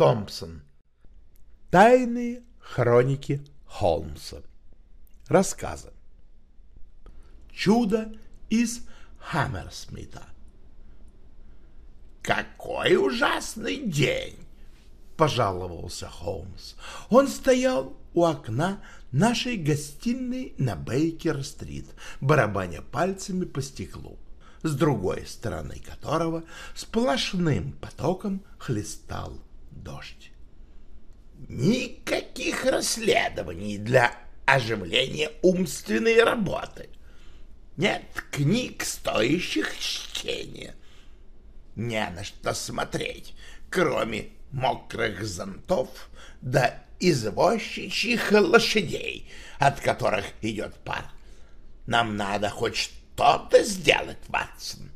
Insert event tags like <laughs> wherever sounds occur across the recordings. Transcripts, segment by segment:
Томпсон. Тайные хроники Холмса. Рассказы. Чудо из Хаммерсмита. «Какой ужасный день!» — пожаловался Холмс. Он стоял у окна нашей гостиной на Бейкер-стрит, барабаня пальцами по стеклу с другой стороны которого сплошным потоком хлестал дождь. Никаких расследований для оживления умственной работы. Нет книг, стоящих чтения. Не на что смотреть, кроме мокрых зонтов да извозчичьих лошадей, от которых идет пар. Нам надо хоть что-то сделать, Ватсон.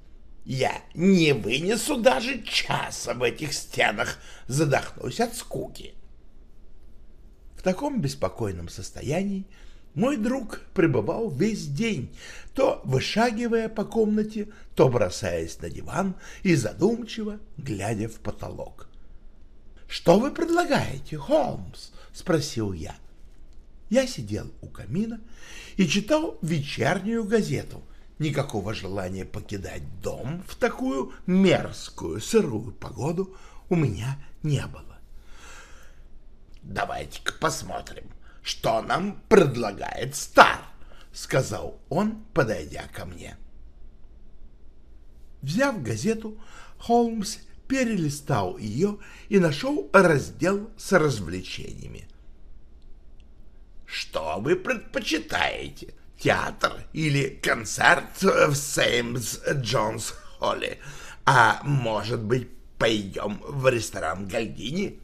Я не вынесу даже часа в этих стенах, задохнусь от скуки. В таком беспокойном состоянии мой друг пребывал весь день, то вышагивая по комнате, то бросаясь на диван и задумчиво глядя в потолок. — Что вы предлагаете, Холмс? — спросил я. Я сидел у камина и читал вечернюю газету — Никакого желания покидать дом в такую мерзкую сырую погоду у меня не было. «Давайте-ка посмотрим, что нам предлагает Стар», — сказал он, подойдя ко мне. Взяв газету, Холмс перелистал ее и нашел раздел с развлечениями. «Что вы предпочитаете?» Театр или концерт в Сеймс Джонс Холле. А может быть, пойдем в ресторан Гальдини?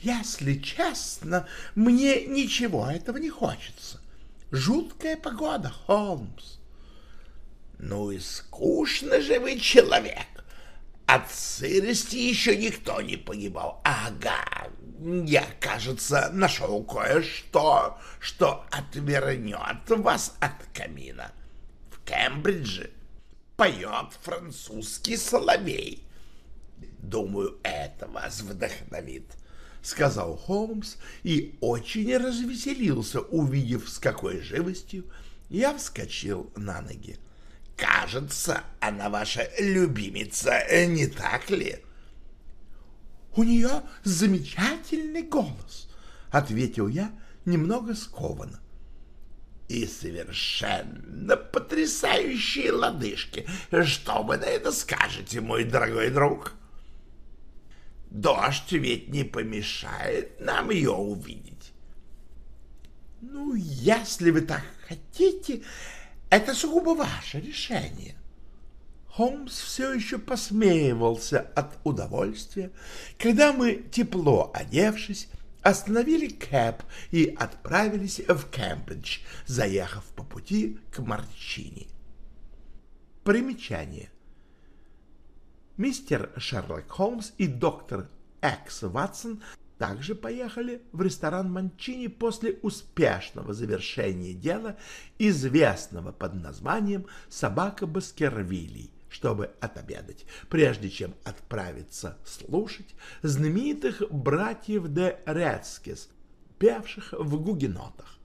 Если честно, мне ничего этого не хочется. Жуткая погода, Холмс. Ну и скучно же вы человек. От сырости еще никто не погибал. Ага, я, кажется, нашел кое-что, что отвернет вас от камина. В Кембридже поет французский соловей. Думаю, это вас вдохновит, — сказал Холмс и очень развеселился, увидев, с какой живостью я вскочил на ноги. Кажется, она ваша любимица, не так ли? — у нее замечательный голос, — ответил я немного скованно. И совершенно потрясающие лодыжки. Что вы на это скажете, мой дорогой друг? Дождь ведь не помешает нам ее увидеть. Ну, если вы так хотите, это сугубо ваше решение. Холмс все еще посмеивался от удовольствия, когда мы, тепло одевшись, остановили кэп и отправились в Кембридж, заехав по пути к Марчини. Примечание. Мистер Шерлок Холмс и доктор Экс Ватсон также поехали в ресторан Манчини после успешного завершения дела, известного под названием «Собака Баскервилей», чтобы отобедать, прежде чем отправиться слушать знаменитых братьев де Рецкис, певших в гугенотах.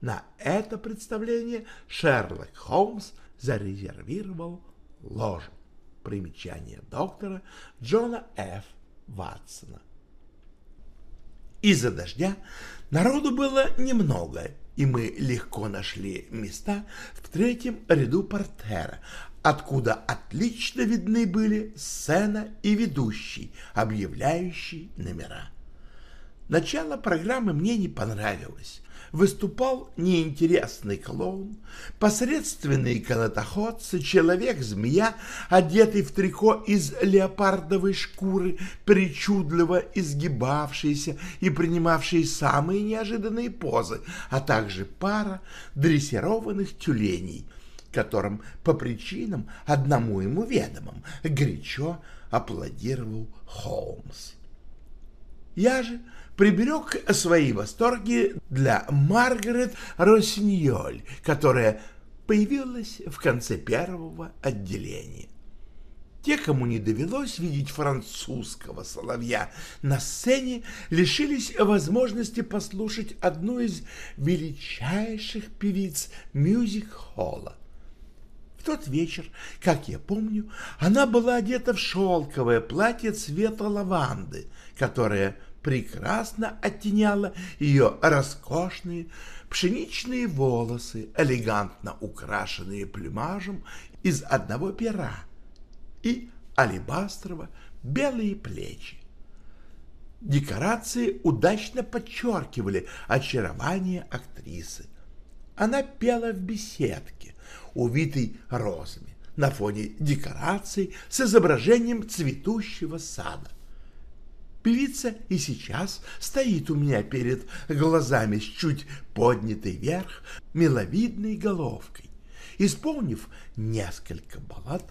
На это представление Шерлок Холмс зарезервировал ложу. Примечание доктора Джона Ф. Ватсона. Из-за дождя народу было немного, и мы легко нашли места в третьем ряду портера, откуда отлично видны были сцена и ведущий, объявляющий номера. Начало программы мне не понравилось. Выступал неинтересный клоун, посредственные канатоходцы, человек-змея, одетый в трико из леопардовой шкуры, причудливо изгибавшийся и принимавший самые неожиданные позы, а также пара дрессированных тюленей, которым по причинам одному ему ведомым горячо аплодировал Холмс. Я же приберег свои восторги для Маргарет Росиньоль, которая появилась в конце первого отделения. Те, кому не довелось видеть французского соловья на сцене, лишились возможности послушать одну из величайших певиц мюзик-холла. В тот вечер, как я помню, она была одета в шелковое платье цвета лаванды, которое прекрасно оттеняла ее роскошные пшеничные волосы, элегантно украшенные плюмажем из одного пера, и алебастрово белые плечи. Декорации удачно подчеркивали очарование актрисы. Она пела в беседке, увитой розами, на фоне декораций с изображением цветущего сада. Певица и сейчас стоит у меня перед глазами с чуть поднятой вверх миловидной головкой. Исполнив несколько баллад,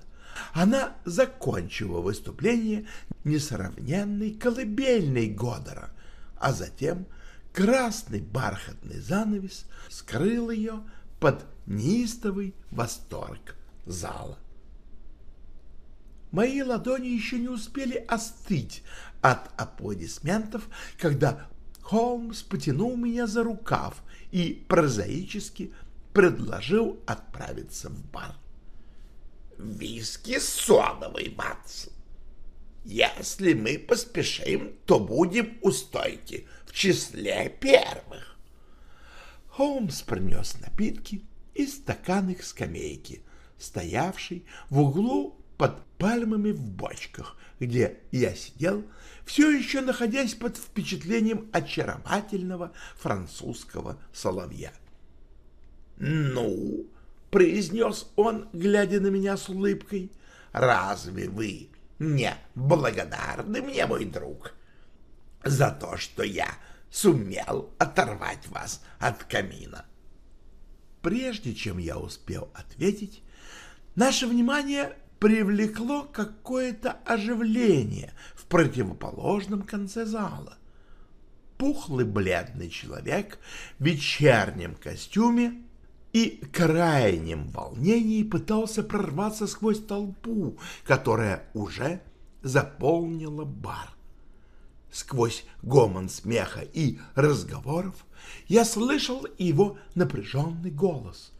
она закончила выступление несравненной колыбельной Годора, а затем красный бархатный занавес скрыл ее под неистовый восторг зала. Мои ладони еще не успели остыть от аплодисментов, когда Холмс потянул меня за рукав и прозаически предложил отправиться в бар. «Виски содовый, Матсон. Если мы поспешим, то будем у стойки в числе первых». Холмс принес напитки и стакан их скамейки, стоявший в углу под пальмами в бочках, где я сидел, все еще находясь под впечатлением очаровательного французского соловья. «Ну», — произнес он, глядя на меня с улыбкой, — «разве вы не благодарны мне, мой друг, за то, что я сумел оторвать вас от камина?» Прежде чем я успел ответить, наше внимание привлекло какое-то оживление в противоположном конце зала. Пухлый бледный человек в вечернем костюме и крайнем волнении пытался прорваться сквозь толпу, которая уже заполнила бар. Сквозь гомон смеха и разговоров я слышал его напряженный голос —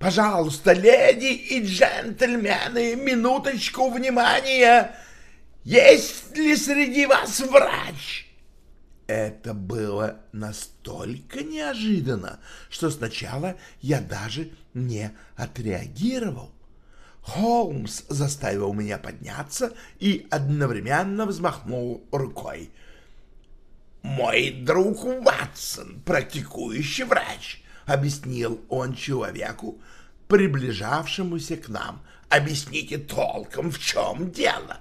Пожалуйста, леди и джентльмены, минуточку внимания! Есть ли среди вас врач? Это было настолько неожиданно, что сначала я даже не отреагировал. Холмс заставил меня подняться и одновременно взмахнул рукой. «Мой друг Ватсон, практикующий врач», — объяснил он человеку, приближавшемуся к нам. Объясните толком, в чем дело.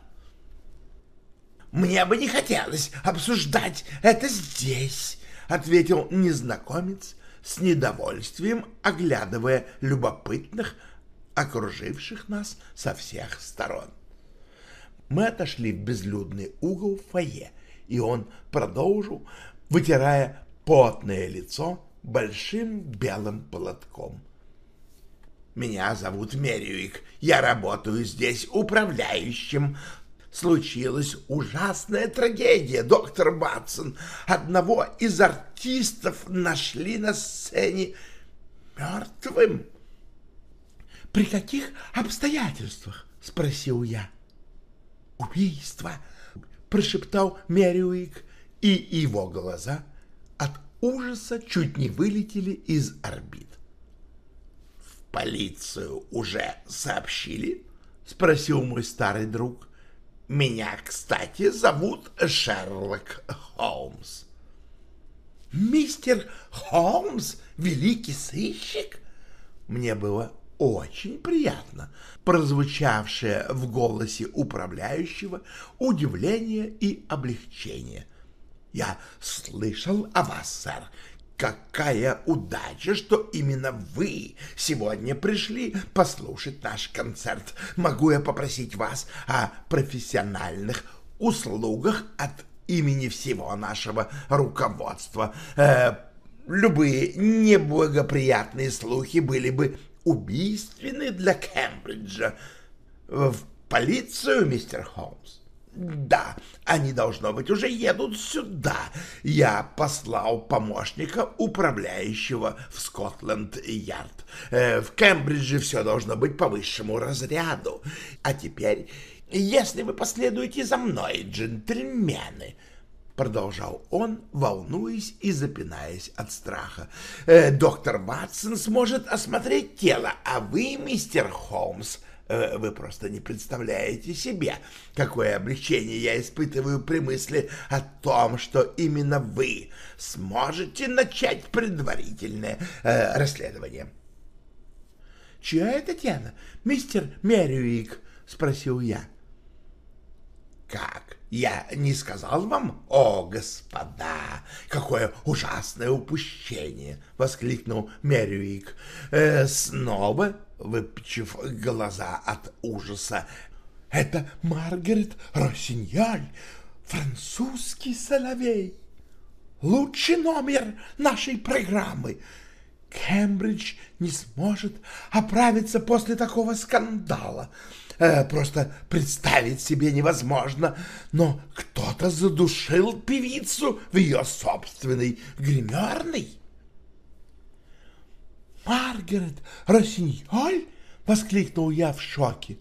Мне бы не хотелось обсуждать это здесь, ответил незнакомец с недовольствием, оглядывая любопытных, окруживших нас со всех сторон. Мы отошли в безлюдный угол фойе, и он продолжил, вытирая потное лицо большим белым платком. Меня зовут Мерюик. Я работаю здесь управляющим. Случилась ужасная трагедия, доктор Батсон. Одного из артистов нашли на сцене мертвым. — При каких обстоятельствах? — спросил я. — Убийство, — прошептал Мерюик, и его глаза от ужаса чуть не вылетели из орбит полицию уже сообщили? — спросил мой старый друг. — Меня, кстати, зовут Шерлок Холмс. «Мистер Холмс, великий сыщик?» Мне было очень приятно, прозвучавшее в голосе управляющего удивление и облегчение. «Я слышал о вас, сэр. Какая удача, что именно вы сегодня пришли послушать наш концерт. Могу я попросить вас о профессиональных услугах от имени всего нашего руководства? Э, любые неблагоприятные слухи были бы убийственны для Кембриджа. В полицию, мистер Холмс? Да, они, должно быть, уже едут сюда. Я послал помощника управляющего в Скотланд-Ярд. Э, в Кембридже все должно быть по высшему разряду. А теперь, если вы последуете за мной, джентльмены, продолжал он, волнуясь и запинаясь от страха. «Э, «Доктор Ватсон сможет осмотреть тело, а вы, мистер Холмс, э, вы просто не представляете себе, какое облегчение я испытываю при мысли о том, что именно вы сможете начать предварительное э, расследование». «Чья это тена, мистер Мерюик?» — спросил я. «Как? Я не сказал вам? О, господа, какое ужасное упущение!» — воскликнул Мерюик. Э, снова выпучив глаза от ужаса. «Это Маргарет Росиньоль, французский соловей, лучший номер нашей программы!» Кембридж не сможет оправиться после такого скандала. Э, просто представить себе невозможно, но кто-то задушил певицу в ее собственной гримерной. «Маргарет Росиньоль!» — воскликнул я в шоке.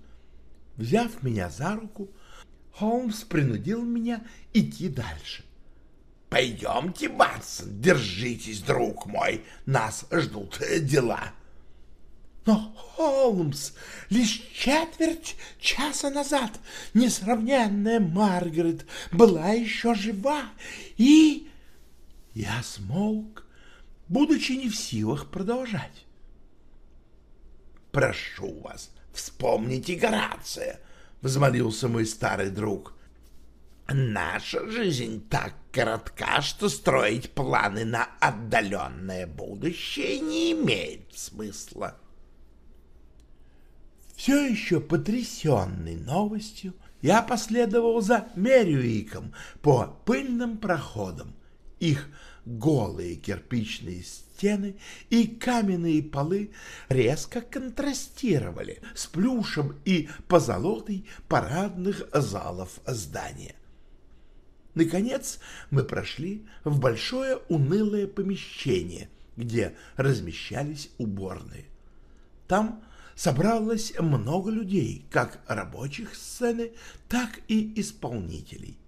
Взяв меня за руку, Холмс принудил меня идти дальше. «Пойдемте, Батсон, держитесь, друг мой, нас ждут дела». Но, Холмс, лишь четверть часа назад несравненная Маргарет была еще жива, и... Я смолк, будучи не в силах продолжать. «Прошу вас, вспомните Горация», — взмолился мой старый друг. «Наша жизнь так коротка, что строить планы на отдаленное будущее не имеет смысла». Все еще потрясенный новостью, я последовал за Мерюиком по пыльным проходам. Их голые кирпичные стены и каменные полы резко контрастировали с плюшем и позолотой парадных залов здания. Наконец мы прошли в большое унылое помещение, где размещались уборные. Там собралось много людей, как рабочих сцены, так и исполнителей.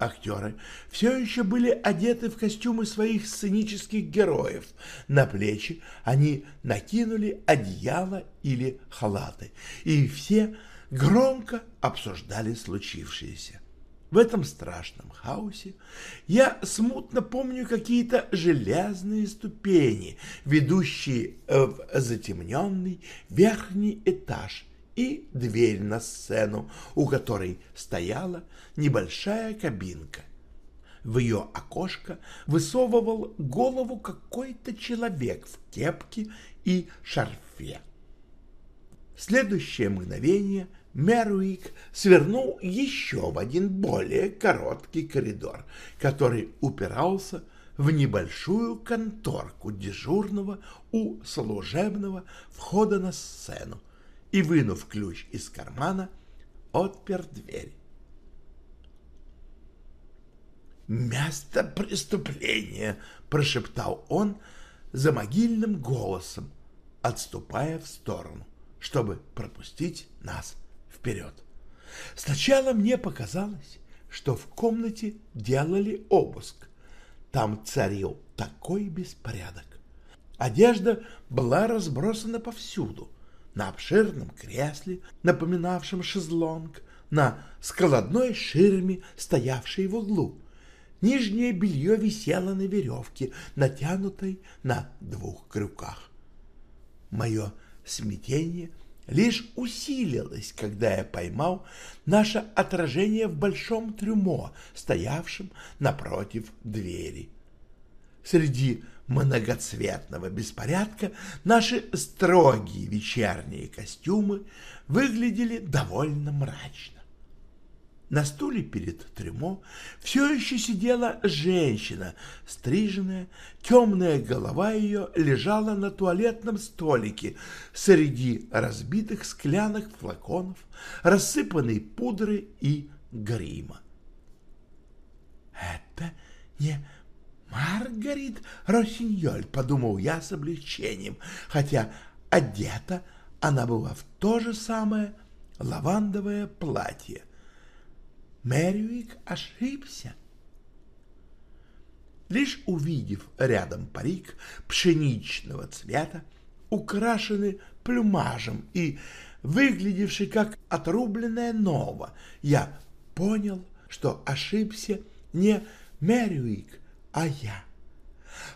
Актеры все еще были одеты в костюмы своих сценических героев. На плечи они накинули одеяло или халаты, и все громко обсуждали случившееся. В этом страшном хаосе я смутно помню какие-то железные ступени, ведущие в затемненный верхний этаж и дверь на сцену, у которой стояла небольшая кабинка. В ее окошко высовывал голову какой-то человек в кепке и шарфе. Следующее мгновение Меруик свернул еще в один более короткий коридор, который упирался в небольшую конторку дежурного у служебного входа на сцену, и, вынув ключ из кармана, отпер дверь. «Место преступления!» — прошептал он за могильным голосом, отступая в сторону, чтобы пропустить нас вперед. Сначала мне показалось, что в комнате делали обыск. Там царил такой беспорядок. Одежда была разбросана повсюду, на обширном кресле, напоминавшем шезлонг, на складной ширме, стоявшей в углу. Нижнее белье висело на веревке, натянутой на двух крюках. Мое смятение лишь усилилось, когда я поймал наше отражение в большом трюмо, стоявшем напротив двери. Среди многоцветного беспорядка наши строгие вечерние костюмы выглядели довольно мрачно. На стуле перед трюмо все еще сидела женщина, стриженная, темная голова ее лежала на туалетном столике среди разбитых склянок флаконов, рассыпанной пудры и грима. «Это не Маргарит Росиньоль», — подумал я с облегчением, хотя одета она была в то же самое лавандовое платье, Мервик ошибся. Лишь увидев рядом парик пшеничного цвета, украшенный плюмажем и выглядевший как отрубленная нова, я понял, что ошибся не Мервик, а я.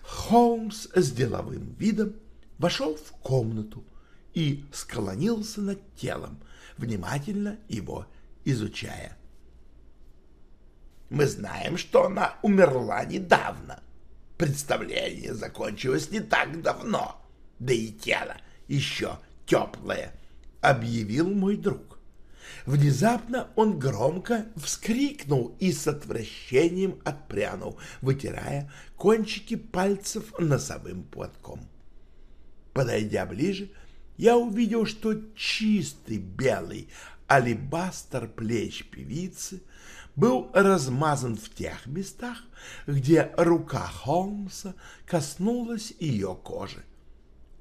Холмс с деловым видом вошел в комнату и склонился над телом, внимательно его изучая. Мы знаем, что она умерла недавно. Представление закончилось не так давно, да и тело еще теплое, — объявил мой друг. Внезапно он громко вскрикнул и с отвращением отпрянул, вытирая кончики пальцев носовым платком. Подойдя ближе, я увидел, что чистый белый алебастер плеч певицы был размазан в тех местах, где рука Холмса коснулась ее кожи.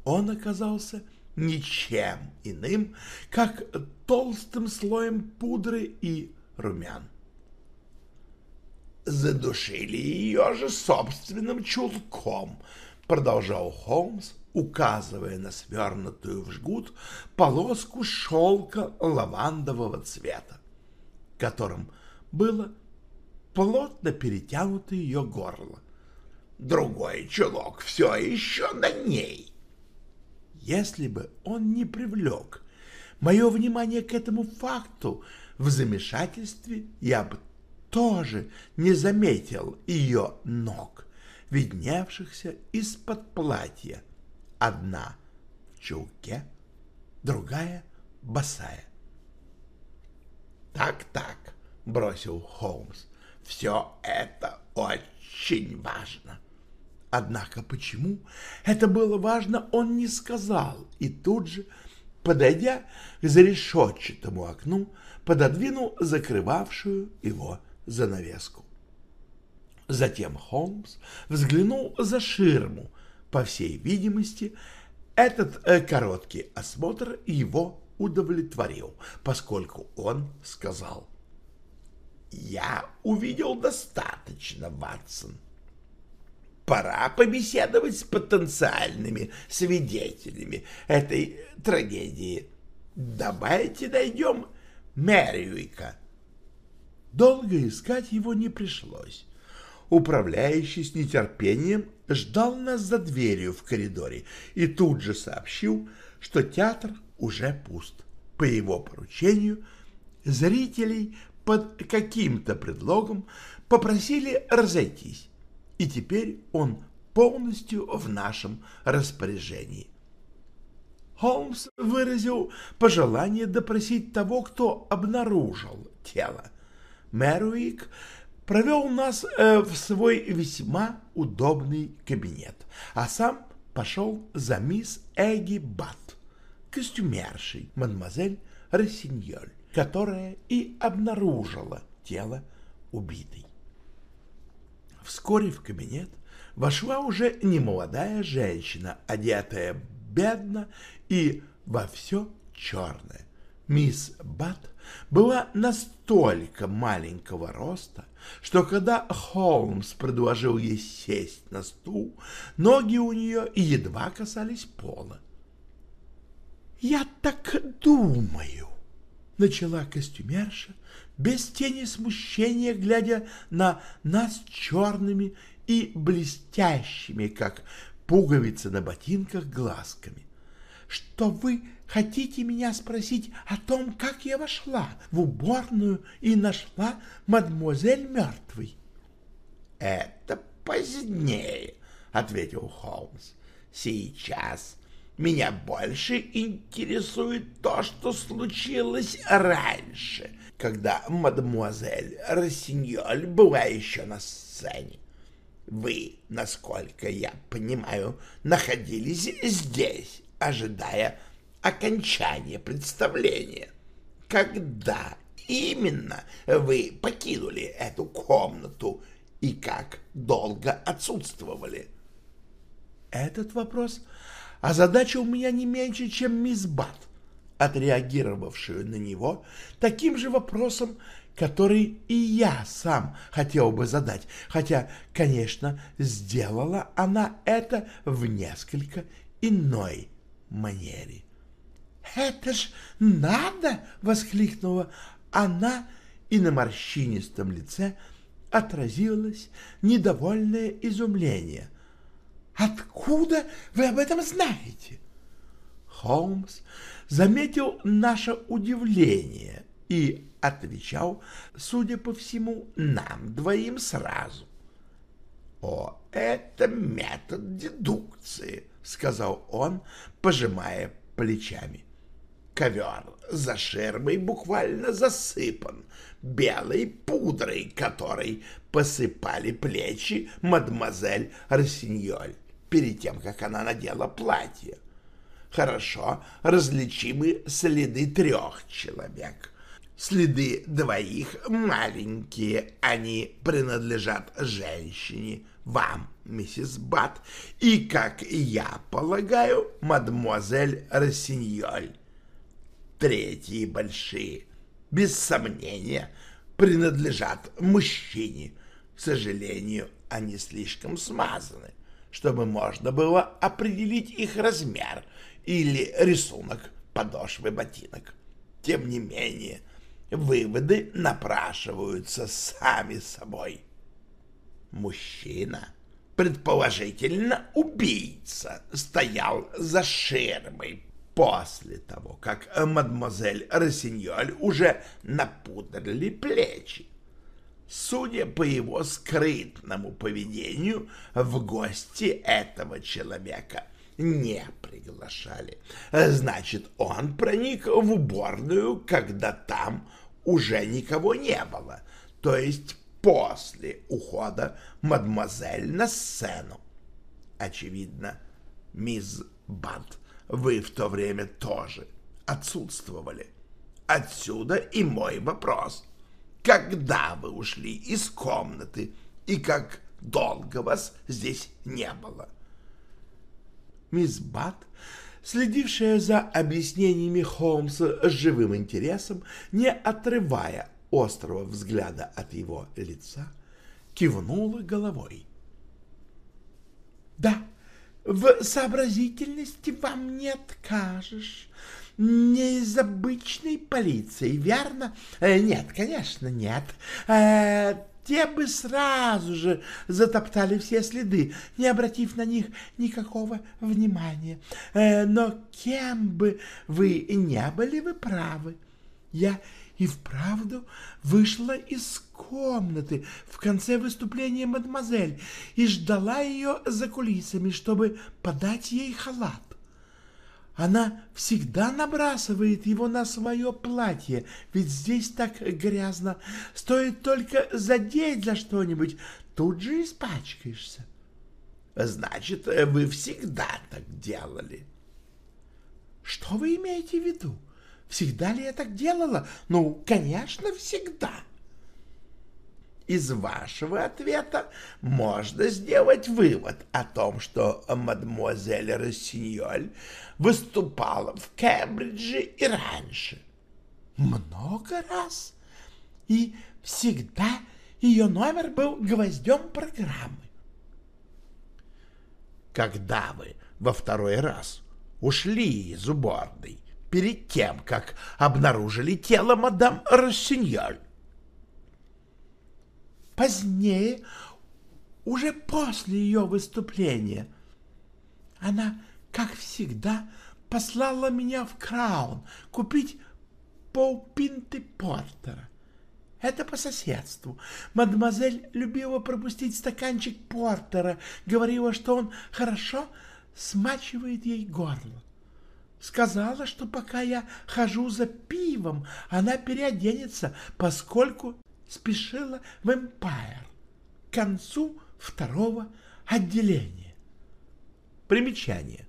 Он оказался ничем иным, как толстым слоем пудры и румян. «Задушили ее же собственным чулком», — продолжал Холмс, указывая на свернутую в жгут полоску шелка лавандового цвета, которым было плотно перетянуто ее горло. Другой чулок все еще на ней. Если бы он не привлек мое внимание к этому факту в замешательстве, я бы тоже не заметил ее ног, видневшихся из-под платья. Одна в чулке, другая босая. Так-так, — бросил Холмс. «Все это очень важно». Однако почему это было важно, он не сказал, и тут же, подойдя к зарешетчатому окну, пододвинул закрывавшую его занавеску. Затем Холмс взглянул за ширму. По всей видимости, этот э, короткий осмотр его удовлетворил, поскольку он сказал я увидел достаточно, Ватсон. Пора побеседовать с потенциальными свидетелями этой трагедии. Давайте найдем Мерюика. Долго искать его не пришлось. Управляющий с нетерпением ждал нас за дверью в коридоре и тут же сообщил, что театр уже пуст. По его поручению зрителей под каким-то предлогом попросили разойтись, и теперь он полностью в нашем распоряжении. Холмс выразил пожелание допросить того, кто обнаружил тело. Мэруик провел нас э, в свой весьма удобный кабинет, а сам пошел за мисс Эгги Бат, костюмершей мадемуазель Рассиньоль которая и обнаружила тело убитой. Вскоре в кабинет вошла уже немолодая женщина, одетая бедно и во все черное. Мисс Бат была настолько маленького роста, что когда Холмс предложил ей сесть на стул, ноги у нее едва касались пола. «Я так думаю», начала костюмерша без тени смущения, глядя на нас черными и блестящими, как пуговицы на ботинках, глазками. Что вы хотите меня спросить о том, как я вошла в уборную и нашла мадемуазель мертвой? — Это позднее, — ответил Холмс. — Сейчас меня больше интересует то, что случилось раньше, когда мадемуазель Рассиньоль была еще на сцене. Вы, насколько я понимаю, находились здесь, ожидая окончания представления. Когда именно вы покинули эту комнату и как долго отсутствовали? Этот вопрос озадачил меня не меньше, чем мисс Бат, отреагировавшую на него таким же вопросом, который и я сам хотел бы задать, хотя, конечно, сделала она это в несколько иной манере. «Это ж надо!» — воскликнула она, и на морщинистом лице отразилось недовольное изумление. «Откуда вы об этом знаете?» Холмс заметил наше удивление и отвечал, судя по всему, нам двоим сразу. «О, это метод дедукции», — сказал он, пожимая плечами. Ковер за шермой буквально засыпан белой пудрой, которой посыпали плечи мадемуазель Рассиньоль перед тем, как она надела платье. Хорошо различимы следы трех человек. Следы двоих маленькие, они принадлежат женщине, вам, миссис Бат, и, как я полагаю, мадемуазель Рассиньоль. Третьи большие, без сомнения, принадлежат мужчине. К сожалению, они слишком смазаны, чтобы можно было определить их размер или рисунок подошвы ботинок. Тем не менее, выводы напрашиваются сами собой. Мужчина, предположительно убийца, стоял за ширмой после того, как мадемуазель Рассиньоль уже напудрили плечи. Судя по его скрытному поведению, в гости этого человека не приглашали. Значит, он проник в уборную, когда там уже никого не было, то есть после ухода мадемуазель на сцену. Очевидно, мисс Бат, вы в то время тоже отсутствовали. Отсюда и мой вопрос. Когда вы ушли из комнаты и как долго вас здесь не было? Мисс Бат следившая за объяснениями Холмса с живым интересом, не отрывая острого взгляда от его лица, кивнула головой. «Да, в сообразительности вам не откажешь. Не из обычной полиции, верно? Э, нет, конечно, нет. Э, те бы сразу же затоптали все следы, не обратив на них никакого внимания. Э, но кем бы вы не были, вы правы. Я и вправду вышла из комнаты в конце выступления мадемуазель и ждала ее за кулисами, чтобы подать ей халат. Она всегда набрасывает его на свое платье, ведь здесь так грязно. Стоит только задеть за что-нибудь, тут же испачкаешься. Значит, вы всегда так делали. Что вы имеете в виду? Всегда ли я так делала? Ну, конечно, всегда. — из вашего ответа можно сделать вывод о том, что мадемуазель Рассиньоль выступала в Кембридже и раньше. Много раз. И всегда ее номер был гвоздем программы. Когда вы во второй раз ушли из уборной, перед тем, как обнаружили тело мадам Рассиньоль? Позднее, уже после ее выступления, она, как всегда, послала меня в Краун купить полпинты портера. Это по соседству. Мадемуазель любила пропустить стаканчик портера, говорила, что он хорошо смачивает ей горло. Сказала, что пока я хожу за пивом, она переоденется, поскольку спешила в Эмпайр к концу второго отделения. Примечание.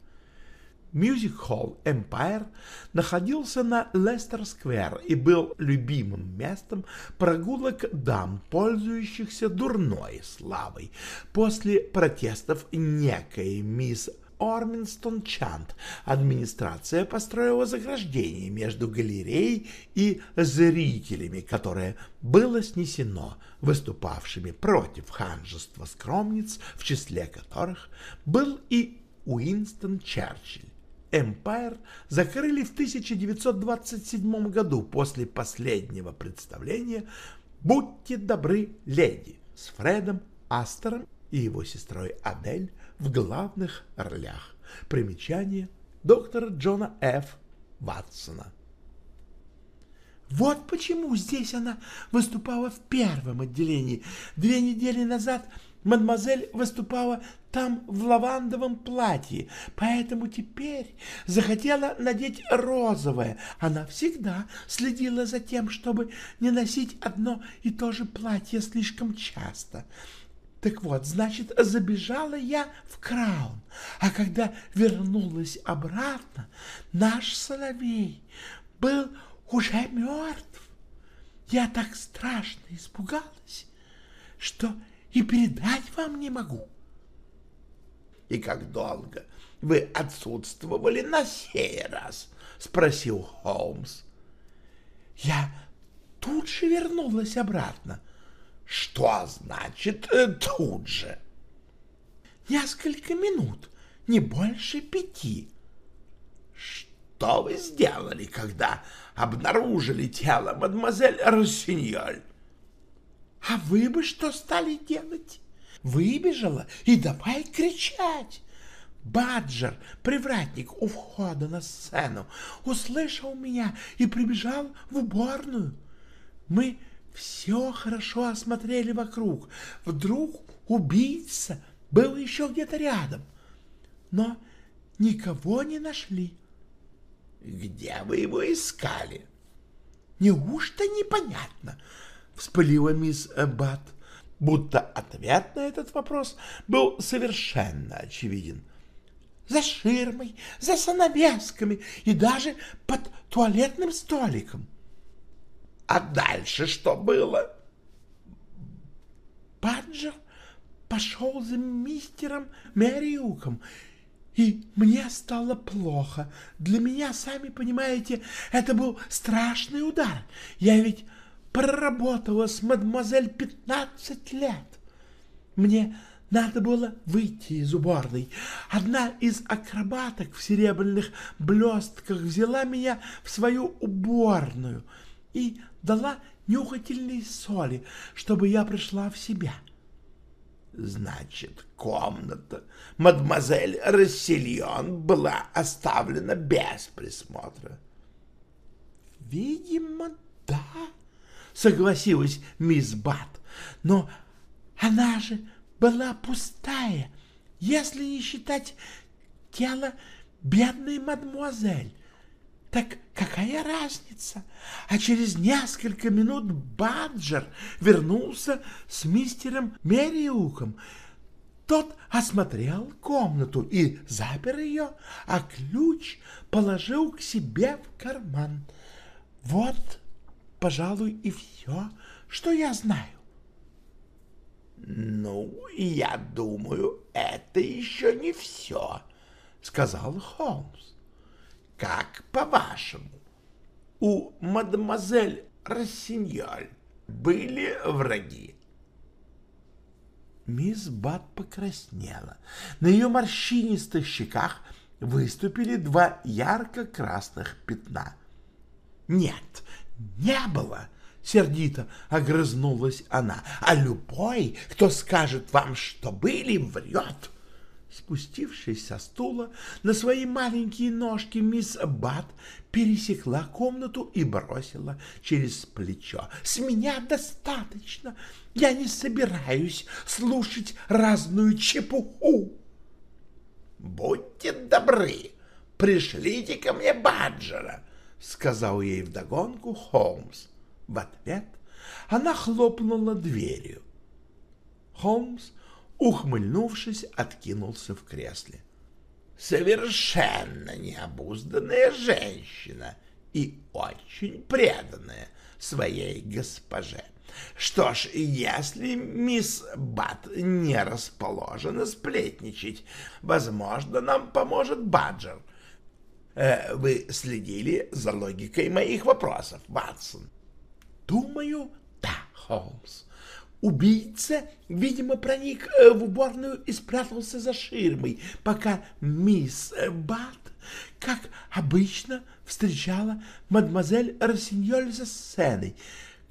Мюзик-холл Empire находился на Лестер-сквер и был любимым местом прогулок дам, пользующихся дурной славой. После протестов некой мисс Орминстон Чант администрация построила заграждение между галереей и зрителями, которое было снесено выступавшими против ханжества скромниц, в числе которых был и Уинстон Черчилль. Empire закрыли в 1927 году после последнего представления «Будьте добры, леди» с Фредом Астером и его сестрой Адель в главных ролях. Примечание доктора Джона Ф. Ватсона. Вот почему здесь она выступала в первом отделении. Две недели назад Мадемуазель выступала там в лавандовом платье, поэтому теперь захотела надеть розовое. Она всегда следила за тем, чтобы не носить одно и то же платье слишком часто. Так вот, значит, забежала я в Краун, а когда вернулась обратно, наш соловей был уже мертв. Я так страшно испугалась, что и передать вам не могу. — И как долго вы отсутствовали на сей раз? — спросил Холмс. — Я тут же вернулась обратно. — Что значит э, «тут же»? — Несколько минут, не больше пяти. — Что вы сделали, когда обнаружили тело мадемуазель Рассиньоль? А вы бы что стали делать? Выбежала и давай кричать. Баджер, привратник у входа на сцену, услышал меня и прибежал в уборную. Мы все хорошо осмотрели вокруг. Вдруг убийца был еще где-то рядом. Но никого не нашли. Где вы его искали? Неужто непонятно? — вспылила мисс Эббат, будто ответ на этот вопрос был совершенно очевиден. «За ширмой, за занавесками и даже под туалетным столиком». «А дальше что было?» Баджер пошел за мистером Мэриуком, и мне стало плохо. Для меня, сами понимаете, это был страшный удар. Я ведь проработала с мадемуазель пятнадцать лет. Мне надо было выйти из уборной. Одна из акробаток в серебряных блестках взяла меня в свою уборную и дала нюхательные соли, чтобы я пришла в себя. Значит, комната мадемуазель Рассельон была оставлена без присмотра. Видимо, да, — согласилась мисс Бат. «Но она же была пустая, если не считать тело бедной мадмуазель. Так какая разница? А через несколько минут Баджер вернулся с мистером Мериуком. Тот осмотрел комнату и запер ее, а ключ положил к себе в карман. Вот пожалуй, и все, что я знаю. «Ну, я думаю, это еще не все», — сказал Холмс. «Как по-вашему, у мадемуазель Рассиньоль были враги?» Мисс Бат покраснела. На ее морщинистых щеках выступили два ярко-красных пятна. «Нет, не было, Сердито огрызнулась она. «А любой, кто скажет вам, что были, врет!» Спустившись со стула, на свои маленькие ножки мисс Бат пересекла комнату и бросила через плечо. «С меня достаточно! Я не собираюсь слушать разную чепуху!» «Будьте добры, пришлите ко мне Баджера!» — сказал ей вдогонку Холмс. В ответ она хлопнула дверью. Холмс ухмыльнувшись, откинулся в кресле. «Совершенно необузданная женщина и очень преданная своей госпоже. Что ж, если мисс Бат не расположена сплетничать, возможно, нам поможет Баджер. Э, вы следили за логикой моих вопросов, Ватсон?» «Думаю, да, Холмс. Убийца, видимо, проник э, в уборную и спрятался за ширмой, пока мисс Бат, как обычно, встречала мадемуазель Рассиньоль за сценой.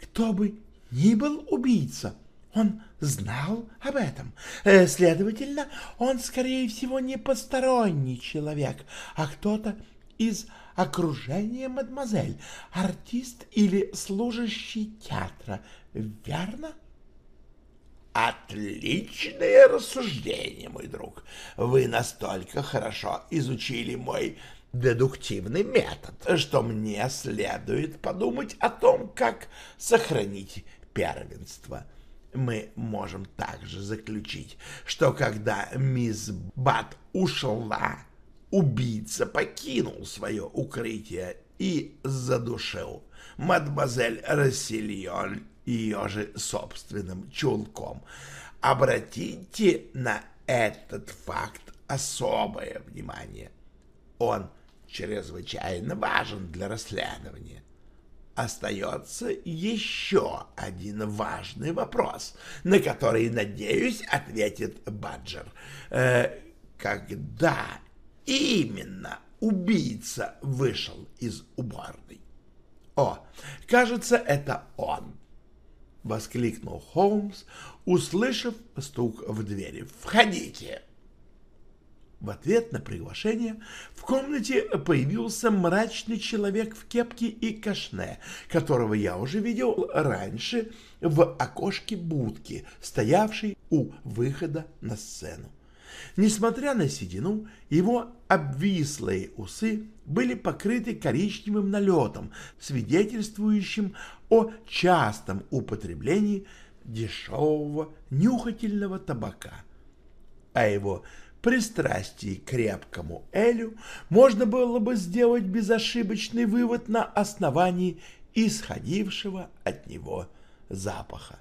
Кто бы ни был убийца, он знал об этом. Э, следовательно, он, скорее всего, не посторонний человек, а кто-то из окружения мадемуазель, артист или служащий театра, верно? — Отличное рассуждение, мой друг. Вы настолько хорошо изучили мой дедуктивный метод, что мне следует подумать о том, как сохранить первенство. Мы можем также заключить, что когда мисс Бат ушла, убийца покинул свое укрытие и задушил мадемуазель Рассельон ее же собственным чулком. Обратите на этот факт особое внимание. Он чрезвычайно важен для расследования. Остается еще один важный вопрос, на который, надеюсь, ответит Баджер. Э, когда именно убийца вышел из уборной? О, кажется, это он. — воскликнул Холмс, услышав стук в двери. «Входите!» В ответ на приглашение в комнате появился мрачный человек в кепке и кашне, которого я уже видел раньше в окошке будки, стоявшей у выхода на сцену. Несмотря на седину, его обвислые усы были покрыты коричневым налетом, свидетельствующим о частом употреблении дешевого нюхательного табака. О его пристрастии к крепкому элю можно было бы сделать безошибочный вывод на основании исходившего от него запаха.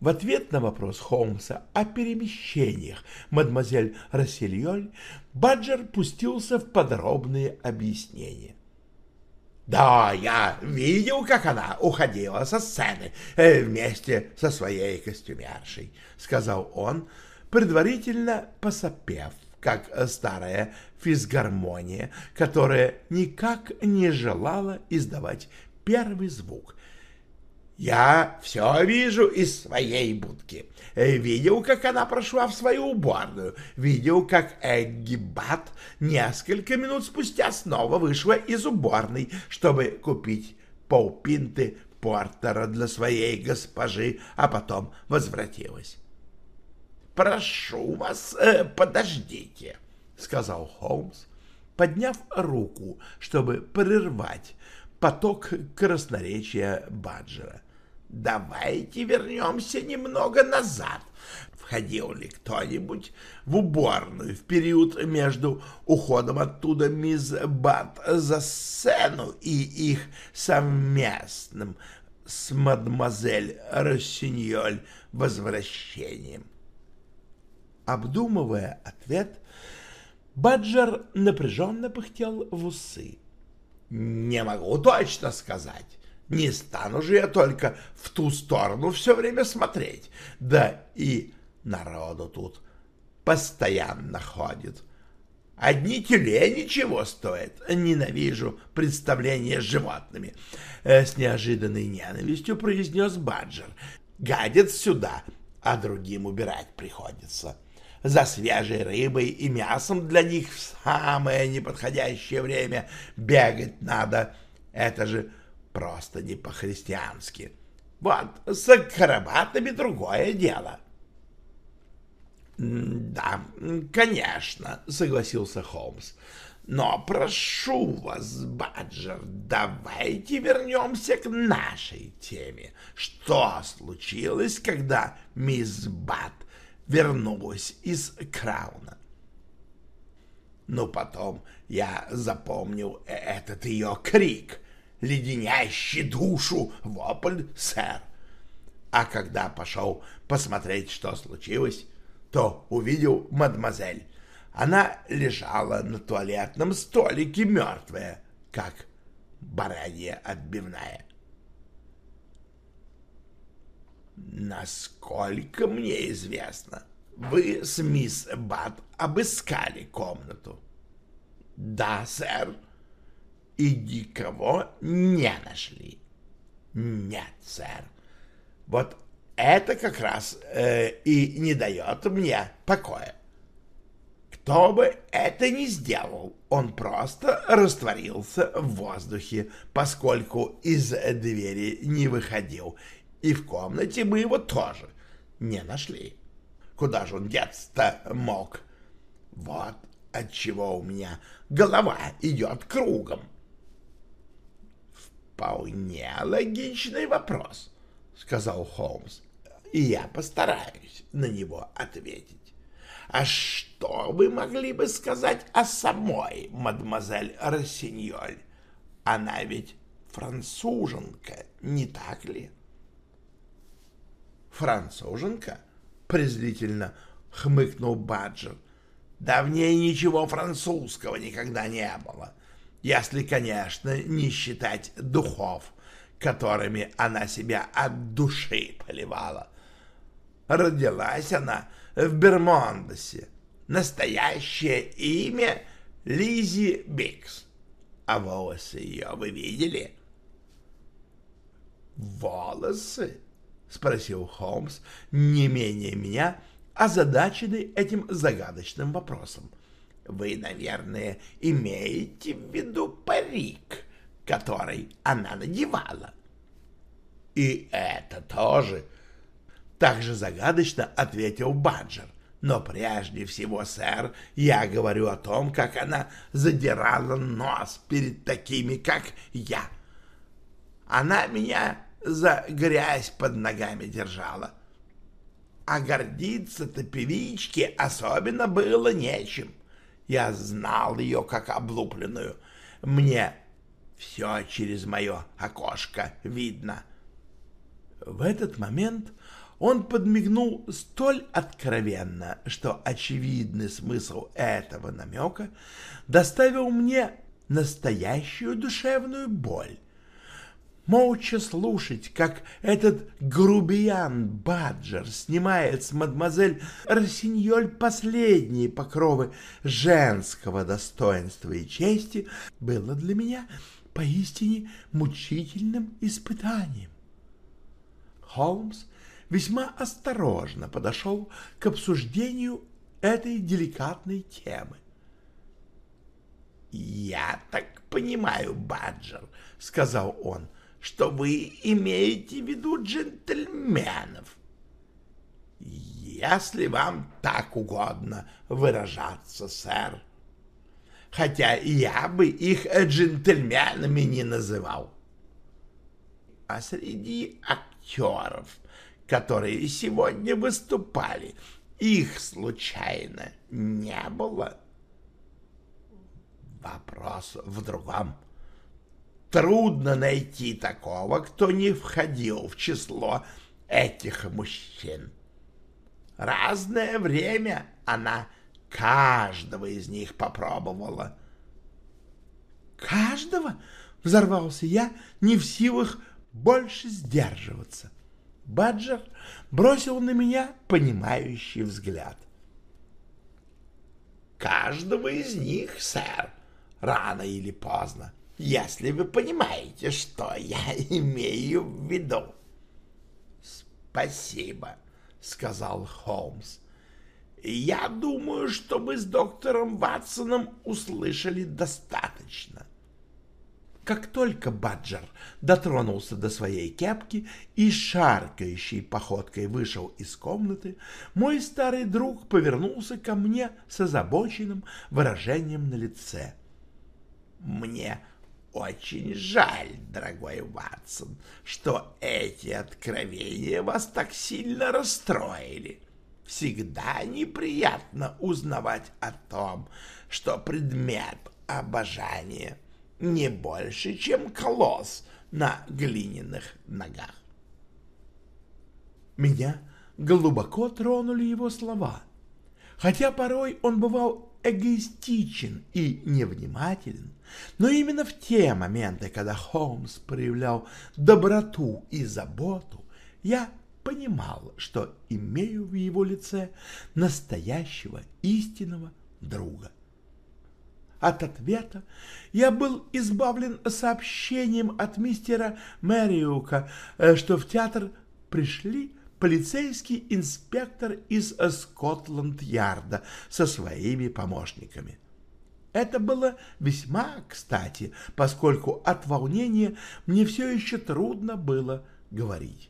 В ответ на вопрос Холмса о перемещениях мадемуазель Рассельоль Баджер пустился в подробные объяснения. «Да, я видел, как она уходила со сцены э, вместе со своей костюмершей», — сказал он, предварительно посопев, как старая физгармония, которая никак не желала издавать первый звук, я все вижу из своей будки. Э, видел, как она прошла в свою уборную. Видел, как Эгги Бат несколько минут спустя снова вышла из уборной, чтобы купить полпинты портера для своей госпожи, а потом возвратилась. «Прошу вас, э, подождите», — сказал Холмс, подняв руку, чтобы прервать поток красноречия Баджера. Давайте вернемся немного назад. Входил ли кто-нибудь в уборную в период между уходом оттуда мисс Бат за сцену и их совместным с мадемуазель Рассиньоль возвращением? Обдумывая ответ, Баджер напряженно пыхтел в усы. «Не могу точно сказать. Не стану же я только в ту сторону все время смотреть. Да и народу тут постоянно ходит. Одни тюлени чего стоят. Ненавижу представление с животными. Э, с неожиданной ненавистью произнес Баджер. Гадят сюда, а другим убирать приходится. За свежей рыбой и мясом для них в самое неподходящее время бегать надо. Это же просто не по-христиански. Вот, с карабатами другое дело. «Да, конечно», — согласился Холмс. «Но прошу вас, Баджер, давайте вернемся к нашей теме. Что случилось, когда мисс Бат вернулась из Крауна?» Ну, потом я запомнил этот ее крик, леденящий душу вопль, сэр. А когда пошел посмотреть, что случилось, то увидел мадемуазель. Она лежала на туалетном столике мертвая, как баранья отбивная. Насколько мне известно, вы с мисс Бат обыскали комнату. Да, сэр. И никого не нашли. Нет, сэр. Вот это как раз э, и не дает мне покоя. Кто бы это ни сделал, он просто растворился в воздухе, поскольку из двери не выходил, и в комнате мы его тоже не нашли. Куда же он деться-то мог? Вот отчего у меня голова идет кругом. Вполне логичный вопрос, — сказал Холмс и я постараюсь на него ответить. А что вы могли бы сказать о самой мадемуазель Рассиньоль? Она ведь француженка, не так ли? Француженка? Презрительно хмыкнул Баджер. Да в ней ничего французского никогда не было, если, конечно, не считать духов, которыми она себя от души поливала. Родилась она в Бермондесе. Настоящее имя Лизи Бикс. А волосы ее вы видели? Волосы? Спросил Холмс, не менее меня, озадаченный этим загадочным вопросом. Вы, наверное, имеете в виду парик, который она надевала. И это тоже также загадочно ответил Баджер. Но прежде всего, сэр, я говорю о том, как она задирала нос перед такими, как я. Она меня за грязь под ногами держала. А гордиться-то певичке особенно было нечем. Я знал ее как облупленную. Мне все через мое окошко видно. В этот момент он подмигнул столь откровенно, что очевидный смысл этого намека доставил мне настоящую душевную боль. Молча слушать, как этот грубиян Баджер снимает с мадемуазель Рассиньоль последние покровы женского достоинства и чести, было для меня поистине мучительным испытанием. Холмс весьма осторожно подошел к обсуждению этой деликатной темы. «Я так понимаю, Баджер», — сказал он, — «что вы имеете в виду джентльменов». «Если вам так угодно выражаться, сэр. Хотя я бы их джентльменами не называл. А среди актеров которые сегодня выступали, их случайно не было? Вопрос в другом. Трудно найти такого, кто не входил в число этих мужчин. Разное время она каждого из них попробовала. «Каждого?» — взорвался я, не в силах больше сдерживаться. Баджер бросил на меня понимающий взгляд. каждого из них, сэр, рано или поздно, если вы понимаете, что я <laughs> имею в виду. «Спасибо», — сказал Холмс. «Я думаю, что мы с доктором Ватсоном услышали достаточно». Как только Баджер дотронулся до своей кепки и шаркающей походкой вышел из комнаты, мой старый друг повернулся ко мне с озабоченным выражением на лице. «Мне очень жаль, дорогой Ватсон, что эти откровения вас так сильно расстроили. Всегда неприятно узнавать о том, что предмет обожания — не больше, чем колосс на глиняных ногах. Меня глубоко тронули его слова. Хотя порой он бывал эгоистичен и невнимателен, но именно в те моменты, когда Холмс проявлял доброту и заботу, я понимал, что имею в его лице настоящего истинного друга. От ответа я был избавлен сообщением от мистера Мэриука, э, что в театр пришли полицейский инспектор из Скотланд-Ярда со своими помощниками. Это было весьма кстати, поскольку от волнения мне все еще трудно было говорить.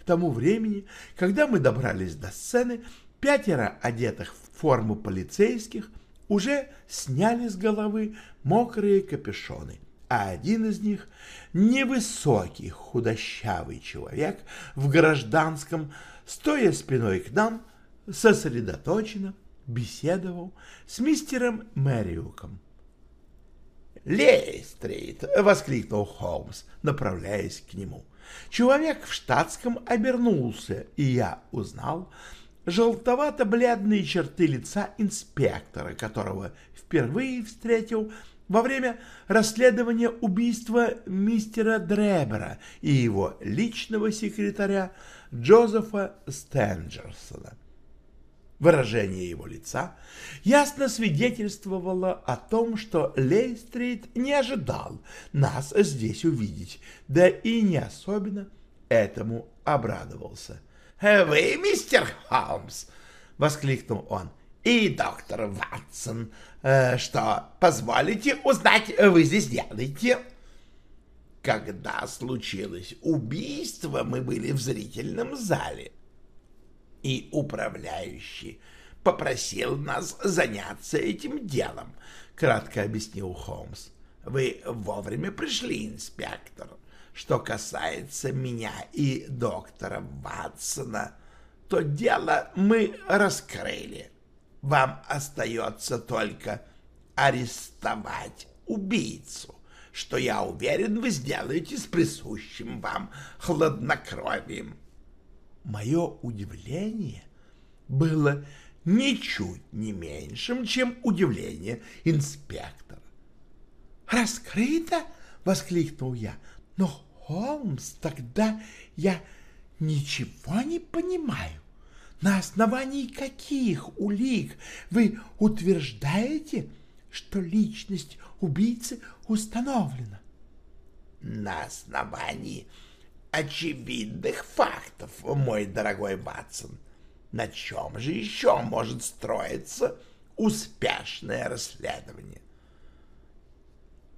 К тому времени, когда мы добрались до сцены, пятеро одетых в форму полицейских уже сняли с головы мокрые капюшоны, а один из них, невысокий худощавый человек в гражданском, стоя спиной к нам, сосредоточенно беседовал с мистером Мэриуком. «Лейстрит!» — воскликнул Холмс, направляясь к нему. Человек в штатском обернулся, и я узнал желтовато-бледные черты лица инспектора, которого впервые встретил во время расследования убийства мистера Дребера и его личного секретаря Джозефа Стенджерсона. Выражение его лица ясно свидетельствовало о том, что Лейстрит не ожидал нас здесь увидеть, да и не особенно этому обрадовался. «Вы, мистер Холмс!» — воскликнул он. «И доктор Ватсон, э, что, позволите узнать, вы здесь делаете?» Когда случилось убийство, мы были в зрительном зале, и управляющий попросил нас заняться этим делом, — кратко объяснил Холмс. — Вы вовремя пришли, инспектор. Что касается меня и доктора Ватсона, то дело мы раскрыли. Вам остается только арестовать убийцу, что, я уверен, вы сделаете с присущим вам хладнокровием. Мое удивление было ничуть не меньшим, чем удивление инспектора. «Раскрыто?» — воскликнул я. «Но Холмс, тогда я ничего не понимаю. На основании каких улик вы утверждаете, что личность убийцы установлена? На основании очевидных фактов, мой дорогой Ватсон. На чем же еще может строиться успешное расследование?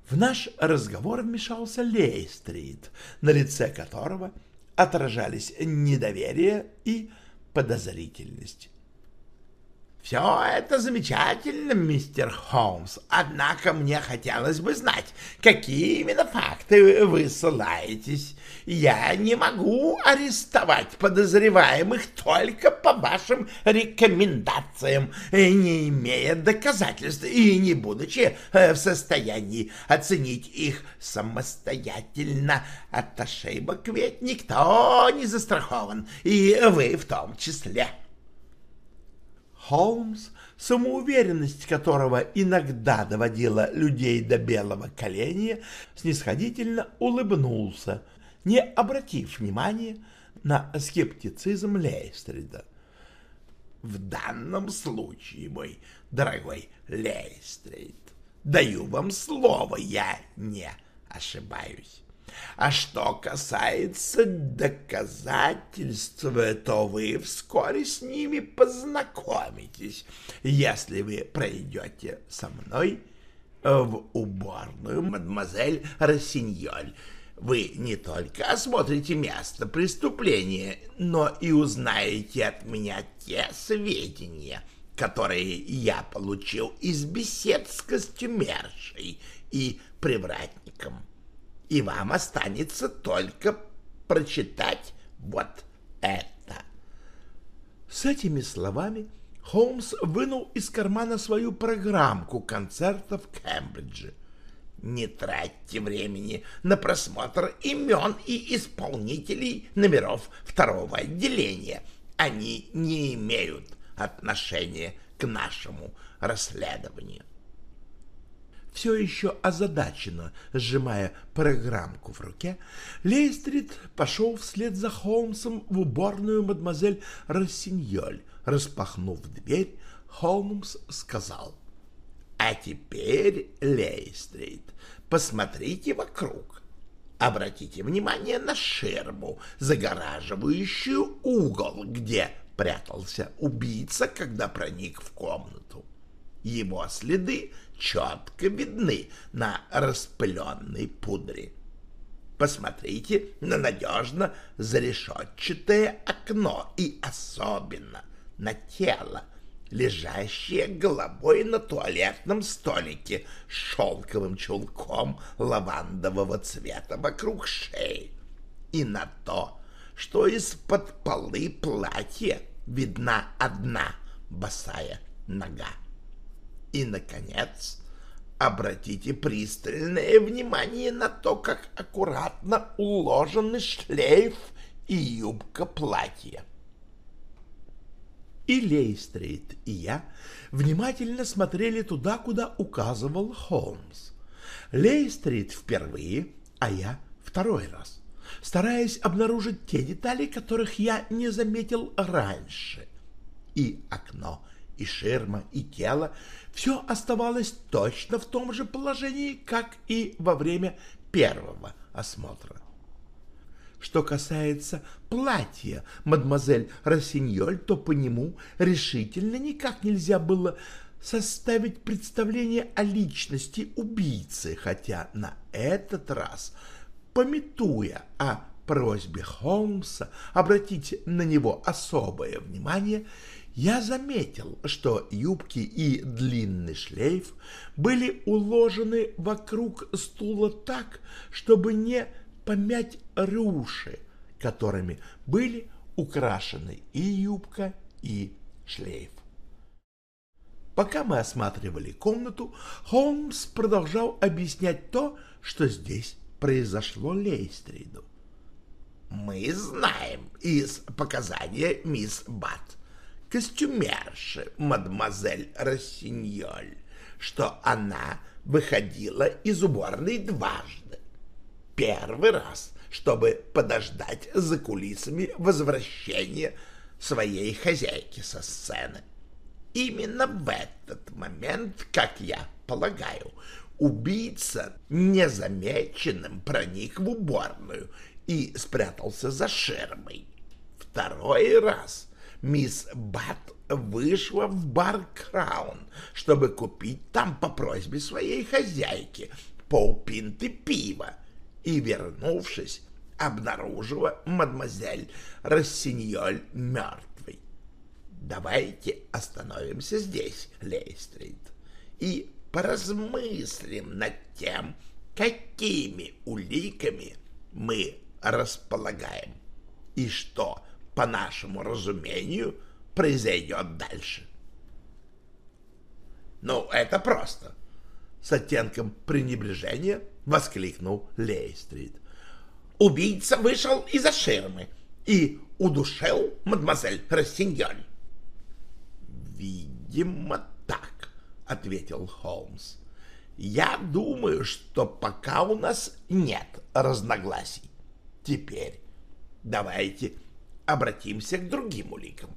В наш разговор вмешался Лейстрит, на лице которого отражались недоверие и подозрительность. «Все это замечательно, мистер Холмс, однако мне хотелось бы знать, какие именно факты вы ссылаетесь. Я не могу арестовать подозреваемых только по вашим рекомендациям, не имея доказательств и не будучи э, в состоянии оценить их самостоятельно. От ошибок ведь никто не застрахован, и вы в том числе». Холмс, самоуверенность которого иногда доводила людей до белого каления, снисходительно улыбнулся, не обратив внимания на скептицизм Лейстрейда. в данном случае, мой дорогой Лейстрейд. Даю вам слово, я не ошибаюсь. А что касается доказательств, то вы вскоре с ними познакомитесь, если вы пройдете со мной в уборную мадемуазель Рассиньоль. Вы не только осмотрите место преступления, но и узнаете от меня те сведения, которые я получил из бесед с костюмершей и привратником и вам останется только прочитать вот это. С этими словами Холмс вынул из кармана свою программку концертов в Кембридже. Не тратьте времени на просмотр имен и исполнителей номеров второго отделения. Они не имеют отношения к нашему расследованию все еще озадаченно сжимая программку в руке, Лейстрид пошел вслед за Холмсом в уборную мадемуазель Рассиньоль. Распахнув дверь, Холмс сказал, «А теперь, Лейстрид, посмотрите вокруг. Обратите внимание на ширму, загораживающую угол, где прятался убийца, когда проник в комнату. Его следы четко видны на распыленной пудре. Посмотрите на надежно зарешетчатое окно и особенно на тело, лежащее головой на туалетном столике с шелковым чулком лавандового цвета вокруг шеи, и на то, что из-под полы платья видна одна босая нога. И, наконец, обратите пристальное внимание на то, как аккуратно уложены шлейф и юбка платья. И Лейстрейд, и я внимательно смотрели туда, куда указывал Холмс. Лейстрейд впервые, а я второй раз, стараясь обнаружить те детали, которых я не заметил раньше. И окно, и ширма, и тело все оставалось точно в том же положении, как и во время первого осмотра. Что касается платья мадемуазель Рассиньоль, то по нему решительно никак нельзя было составить представление о личности убийцы, хотя на этот раз, пометуя о просьбе Холмса обратить на него особое внимание, я заметил, что юбки и длинный шлейф были уложены вокруг стула так, чтобы не помять рюши, которыми были украшены и юбка, и шлейф. Пока мы осматривали комнату, Холмс продолжал объяснять то, что здесь произошло Лейстриду. «Мы знаем из показания мисс Бат, костюмерши мадемуазель Рассиньоль, что она выходила из уборной дважды. Первый раз, чтобы подождать за кулисами возвращения своей хозяйки со сцены. Именно в этот момент, как я полагаю, убийца незамеченным проник в уборную и спрятался за ширмой. Второй раз мисс Бат вышла в бар Краун, чтобы купить там по просьбе своей хозяйки полпинты пива, и, вернувшись, обнаружила мадемуазель Рассиньоль мертвой. Давайте остановимся здесь, Лейстрит, и поразмыслим над тем, какими уликами мы располагаем и что по нашему разумению, произойдет дальше. «Ну, это просто!» — с оттенком пренебрежения воскликнул Лейстрид. «Убийца вышел из-за ширмы и удушил мадемуазель Рассиньоль». «Видимо, так», — ответил Холмс. «Я думаю, что пока у нас нет разногласий. Теперь давайте обратимся к другим уликам.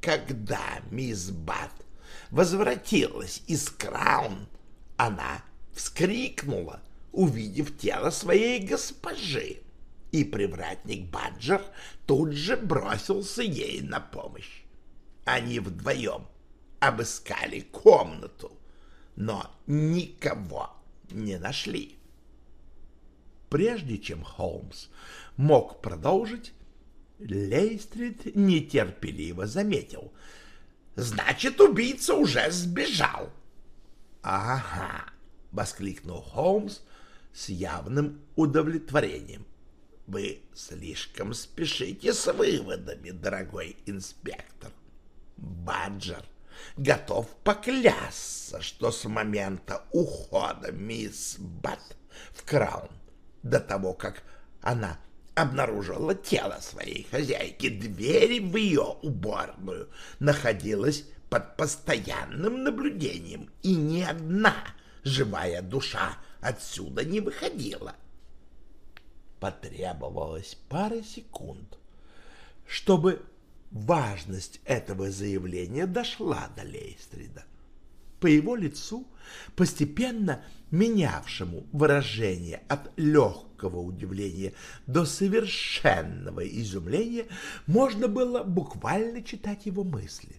когда мисс Бат возвратилась из Краун, она вскрикнула, увидев тело своей госпожи, и привратник Баджер тут же бросился ей на помощь. Они вдвоем обыскали комнату, но никого не нашли. Прежде чем Холмс мог продолжить, Лейстрид нетерпеливо заметил. «Значит, убийца уже сбежал!» «Ага!» — воскликнул Холмс с явным удовлетворением. «Вы слишком спешите с выводами, дорогой инспектор. Баджер готов поклясться, что с момента ухода мисс Бат в Краун до того, как она обнаружила тело своей хозяйки, дверь в ее уборную находилась под постоянным наблюдением, и ни одна живая душа отсюда не выходила. Потребовалось пара секунд, чтобы важность этого заявления дошла до Лейстрида. По его лицу, постепенно менявшему выражение от легкого удивления до совершенного изумления, можно было буквально читать его мысли.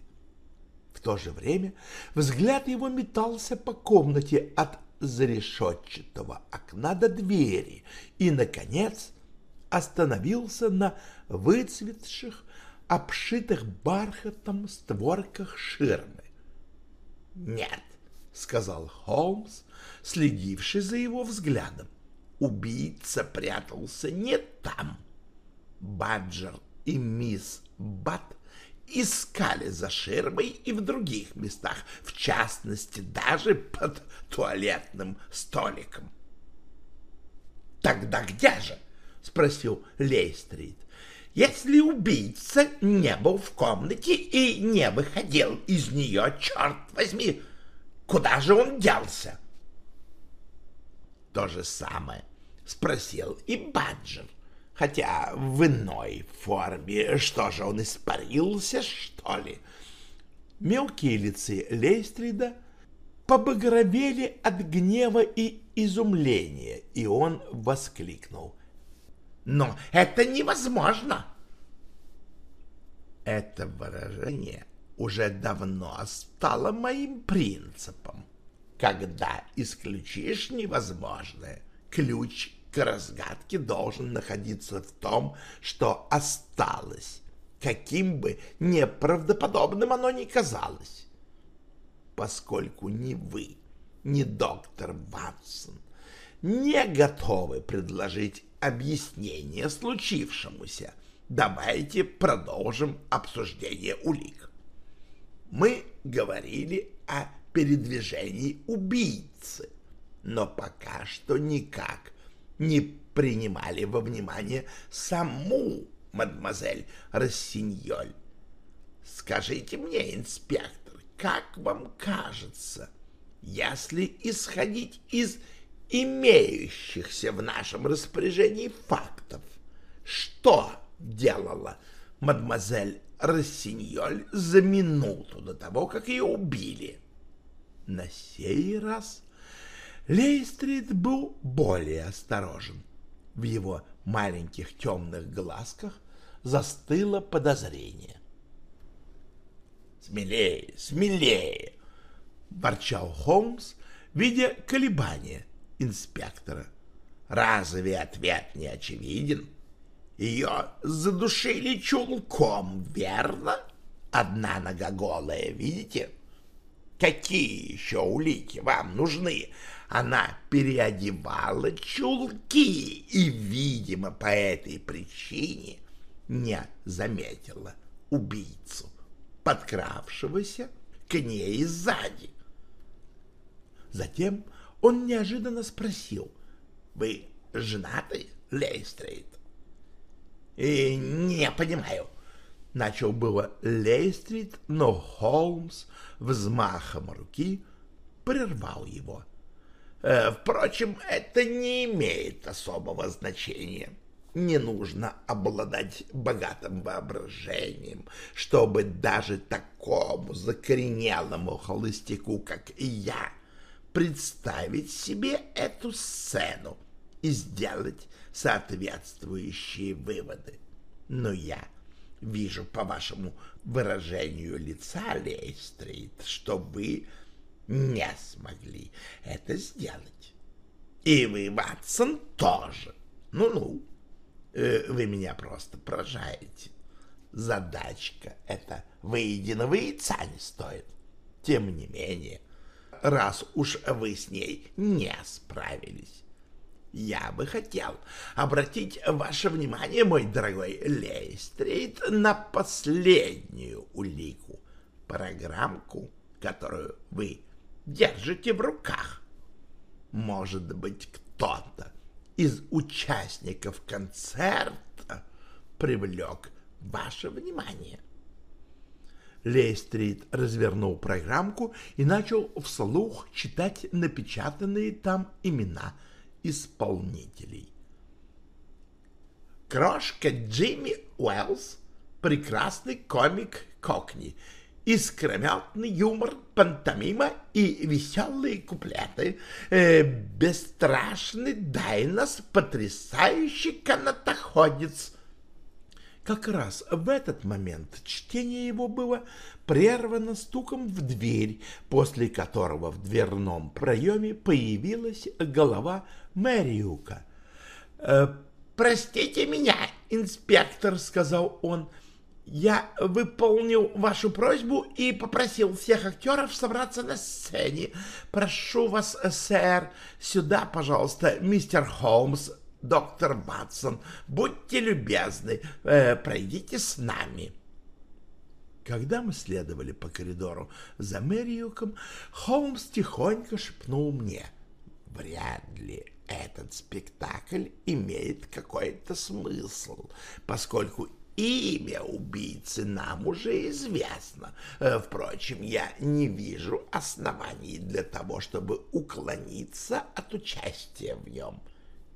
В то же время взгляд его метался по комнате от зарешетчатого окна до двери и, наконец, остановился на выцветших, обшитых бархатом створках ширмы. «Нет», — сказал Холмс, следивший за его взглядом. «Убийца прятался не там. Баджер и мисс Бат искали за ширмой и в других местах, в частности, даже под туалетным столиком». «Тогда где же?» — спросил Лейстрит. «Если убийца не был в комнате и не выходил из нее, черт возьми, куда же он делся?» То же самое спросил и Баджер, хотя в иной форме. Что же, он испарился, что ли? Мелкие лица Лейстрида побагровели от гнева и изумления, и он воскликнул. «Но это невозможно!» Это выражение уже давно стало моим принципом. Когда исключишь невозможное, ключ к разгадке должен находиться в том, что осталось, каким бы неправдоподобным оно ни казалось. Поскольку ни вы, ни доктор Ватсон не готовы предложить объяснение случившемуся, давайте продолжим обсуждение улик. Мы говорили о передвижении убийцы, но пока что никак не принимали во внимание саму мадемуазель Рассиньоль. Скажите мне, инспектор, как вам кажется, если исходить из имеющихся в нашем распоряжении фактов, что делала мадемуазель Рассиньоль за минуту до того, как ее убили? На сей раз Лейстрид был более осторожен. В его маленьких темных глазках застыло подозрение. «Смелее, смелее!» — ворчал Холмс, видя колебания инспектора. «Разве ответ не очевиден? Ее задушили чулком, верно? Одна нога голая, видите? Какие еще улики вам нужны? Она переодевала чулки и, видимо, по этой причине не заметила убийцу, подкравшегося к ней сзади. Затем он неожиданно спросил, «Вы женаты, Лейстрейд?» «И не понимаю», — начал было Лейстрейд, но Холмс взмахом руки прервал его. Э, впрочем, это не имеет особого значения. не нужно обладать богатым воображением, чтобы даже такому закоренелому холостяку, как я, представить себе эту сцену и сделать соответствующие выводы. Но я вижу по вашему выражению лица, Лейстрит, что вы не смогли это сделать. И вы, Ватсон, тоже. Ну-ну, э, вы меня просто поражаете. Задачка эта выеденного яйца не стоит. Тем не менее, раз уж вы с ней не справились, я бы хотел обратить ваше внимание, мой дорогой Лейстрит, на последнюю улику, программку, которую вы держите в руках. Может быть, кто-то из участников концерта привлек ваше внимание. Лейстрит развернул программку и начал вслух читать напечатанные там имена – исполнителей. Крошка Джимми Уэллс, прекрасный комик Кокни, искрометный юмор, пантомима и веселые куплеты, э, бесстрашный Дайнос, потрясающий канатоходец — как раз в этот момент чтение его было прервано стуком в дверь, после которого в дверном проеме появилась голова Мэриука. «Э, «Простите меня, инспектор», — сказал он, — «я выполнил вашу просьбу и попросил всех актеров собраться на сцене. Прошу вас, сэр, сюда, пожалуйста, мистер Холмс, доктор Батсон, будьте любезны, э, пройдите с нами». Когда мы следовали по коридору за Мэриюком, Холмс тихонько шепнул мне. «Вряд ли этот спектакль имеет какой-то смысл, поскольку имя убийцы нам уже известно. Э, впрочем, я не вижу оснований для того, чтобы уклониться от участия в нем.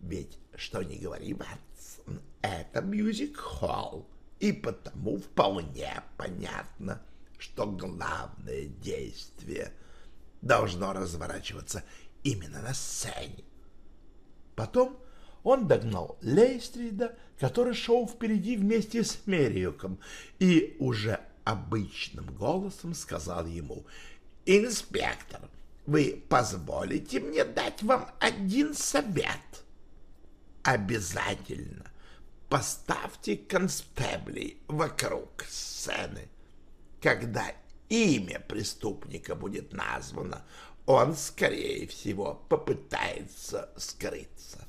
Ведь, что ни говори, Ватсон, это мюзик-холл, и потому вполне понятно, что главное действие должно разворачиваться именно на сцене. Потом он догнал Лейстрида, который шел впереди вместе с Мериуком, и уже обычным голосом сказал ему «Инспектор, вы позволите мне дать вам один совет?» обязательно поставьте констеблей вокруг сцены. Когда имя преступника будет названо, он, скорее всего, попытается скрыться.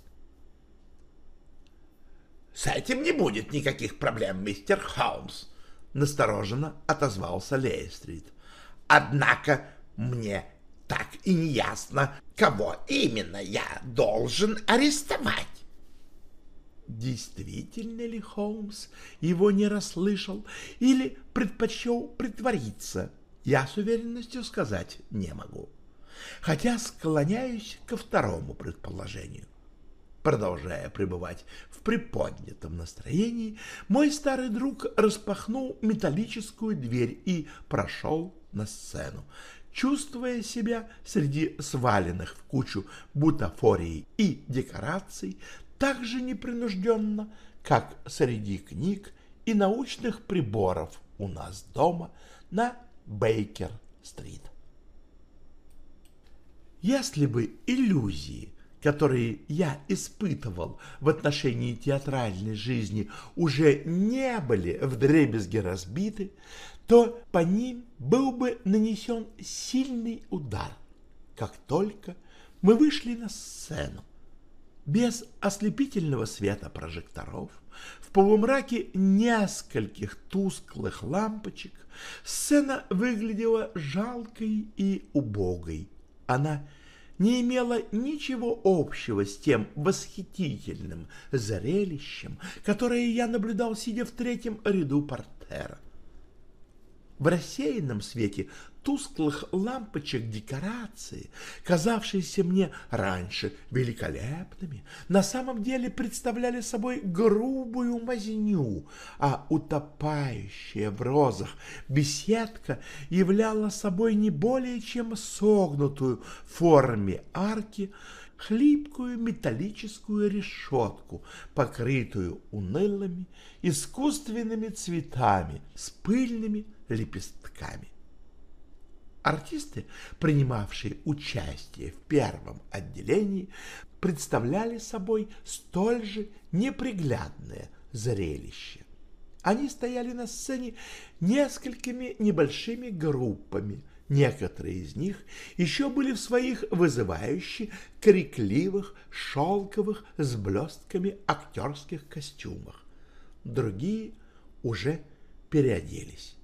«С этим не будет никаких проблем, мистер Холмс», — настороженно отозвался Лейстрит. «Однако мне так и не ясно, кого именно я должен арестовать. Действительно ли Холмс его не расслышал или предпочел притвориться, я с уверенностью сказать не могу. Хотя склоняюсь ко второму предположению. Продолжая пребывать в приподнятом настроении, мой старый друг распахнул металлическую дверь и прошел на сцену, чувствуя себя среди сваленных в кучу бутафорий и декораций так же непринужденно, как среди книг и научных приборов у нас дома на Бейкер-стрит. Если бы иллюзии, которые я испытывал в отношении театральной жизни, уже не были вдребезги разбиты, то по ним был бы нанесен сильный удар, как только мы вышли на сцену без ослепительного света прожекторов, в полумраке нескольких тусклых лампочек, сцена выглядела жалкой и убогой. Она имела ничего общего с тем восхитительным зрелищем, которое я наблюдал, сидя в третьем ряду портера. В рассеянном свете тусклых лампочек декорации, казавшиеся мне раньше великолепными, на самом деле представляли собой грубую мазню, а утопающая в розах беседка являла собой не более чем согнутую в форме арки хлипкую металлическую решетку, покрытую унылыми искусственными цветами с пыльными лепестками. Артисты, принимавшие участие в первом отделении, представляли собой столь же неприглядное зрелище. Они стояли на сцене несколькими небольшими группами. Некоторые из них еще были в своих вызывающих, крикливых, шелковых с блестками актерских костюмах. Другие уже переоделись.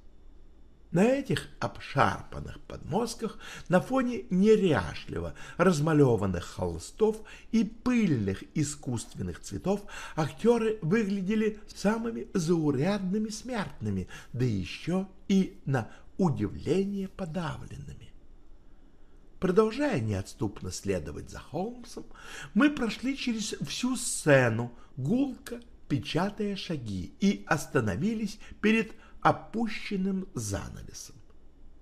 На этих обшарпанных подмостках на фоне неряшливо размалеванных холстов и пыльных искусственных цветов актеры выглядели самыми заурядными смертными, да еще и на удивление подавленными. Продолжая неотступно следовать за Холмсом, мы прошли через всю сцену, гулко печатая шаги, и остановились перед опущенным занавесом.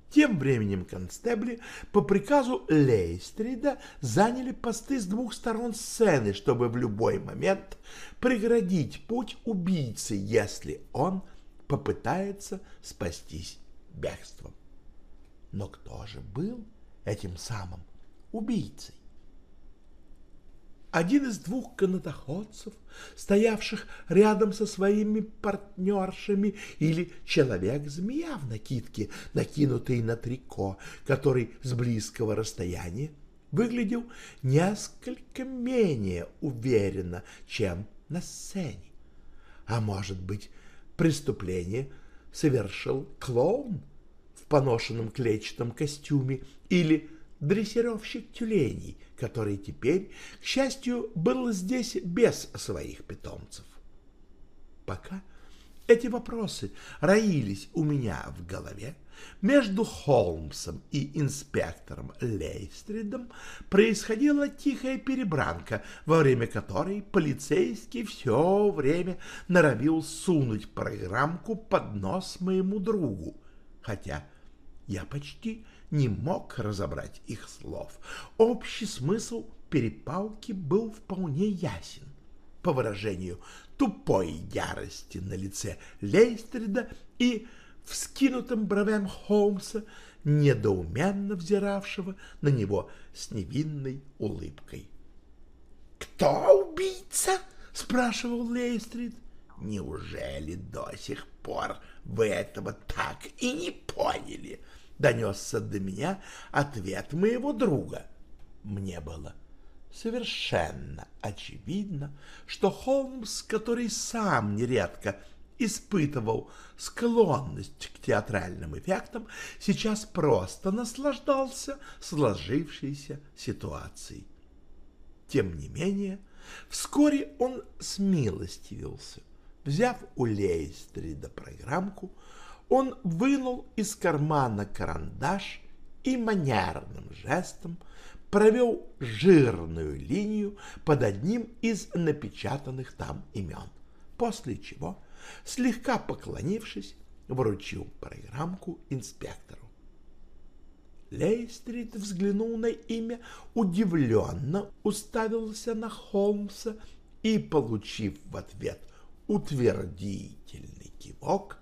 Тем временем констебли по приказу Лейстрида заняли посты с двух сторон сцены, чтобы в любой момент преградить путь убийце, если он попытается спастись бегством. Но кто же был этим самым убийцей? Один из двух канатоходцев, стоявших рядом со своими партнершами, или человек-змея в накидке, накинутый на трико, который с близкого расстояния выглядел несколько менее уверенно, чем на сцене. А может быть, преступление совершил клоун в поношенном клетчатом костюме или дрессировщик тюленей, который теперь, к счастью, был здесь без своих питомцев. Пока эти вопросы роились у меня в голове, между Холмсом и инспектором Лейстридом происходила тихая перебранка, во время которой полицейский все время норовил сунуть программку под нос моему другу, хотя я почти не мог разобрать их слов. Общий смысл перепалки был вполне ясен. По выражению тупой ярости на лице Лейстрида и вскинутым бровям Холмса, недоуменно взиравшего на него с невинной улыбкой. «Кто убийца?» — спрашивал Лейстрид. «Неужели до сих пор вы этого так и не поняли?» Донесся до меня ответ моего друга. Мне было совершенно очевидно, что Холмс, который сам нередко испытывал склонность к театральным эффектам, сейчас просто наслаждался сложившейся ситуацией. Тем не менее, вскоре он смилостивился. Взяв у Лейстрида программку, он вынул из кармана карандаш и манерным жестом провел жирную линию под одним из напечатанных там имен, после чего, слегка поклонившись, вручил программку инспектору. Лейстрит взглянул на имя, удивленно уставился на Холмса и, получив в ответ утвердительный кивок,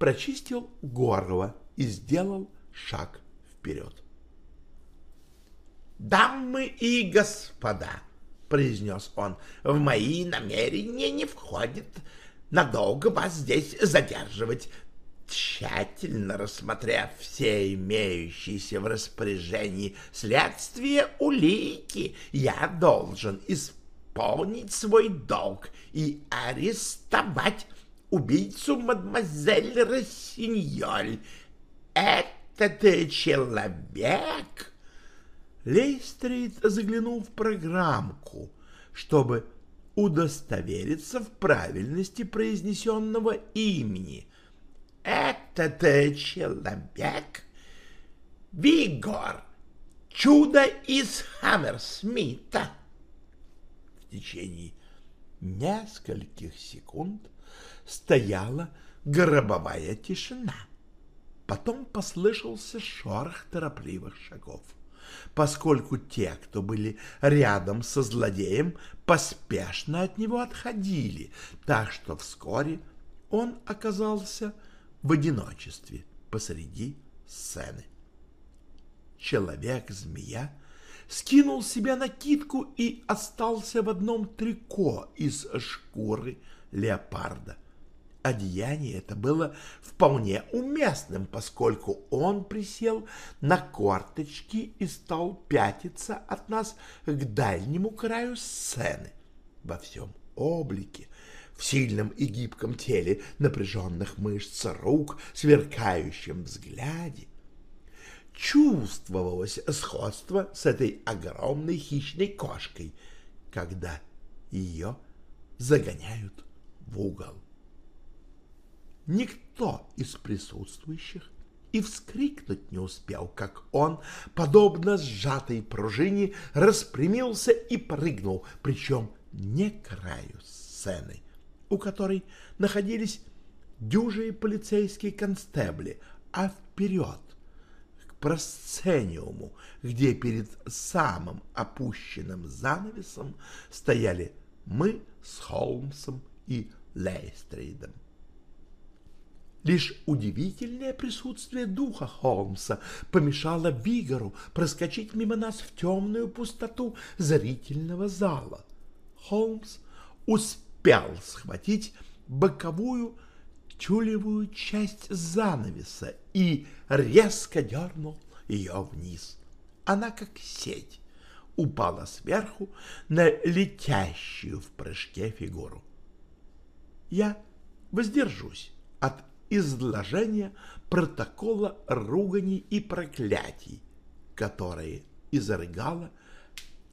прочистил горло и сделал шаг вперед. «Дамы и господа!» — произнес он. «В мои намерения не входит надолго вас здесь задерживать. Тщательно рассмотрев все имеющиеся в распоряжении следствия улики, я должен исполнить свой долг и арестовать убийцу мадемуазель Рассиньоль. Этот человек... Лейстрит заглянул в программку, чтобы удостовериться в правильности произнесенного имени. Этот э, человек — Вигор, чудо из Хаммерсмита. В течение нескольких секунд стояла гробовая тишина. Потом послышался шорох торопливых шагов, поскольку те, кто были рядом со злодеем, поспешно от него отходили, так что вскоре он оказался в одиночестве посреди сцены. Человек-змея скинул себя накидку и остался в одном трико из шкуры леопарда. Одеяние это было вполне уместным, поскольку он присел на корточки и стал пятиться от нас к дальнему краю сцены. Во всем облике, в сильном и гибком теле, напряженных мышц рук, сверкающем взгляде, чувствовалось сходство с этой огромной хищной кошкой, когда ее загоняют в угол. Никто из присутствующих и вскрикнуть не успел, как он, подобно сжатой пружине, распрямился и прыгнул, причем не к краю сцены, у которой находились дюжие полицейские констебли, а вперед, просцениуму, где перед самым опущенным занавесом стояли мы с Холмсом и Лейстридом. Лишь удивительное присутствие духа Холмса помешало Вигору проскочить мимо нас в темную пустоту зрительного зала. Холмс успел схватить боковую тюлевую часть занавеса и резко дернул ее вниз. Она, как сеть, упала сверху на летящую в прыжке фигуру. Я воздержусь от изложения протокола руганий и проклятий, которые изрыгало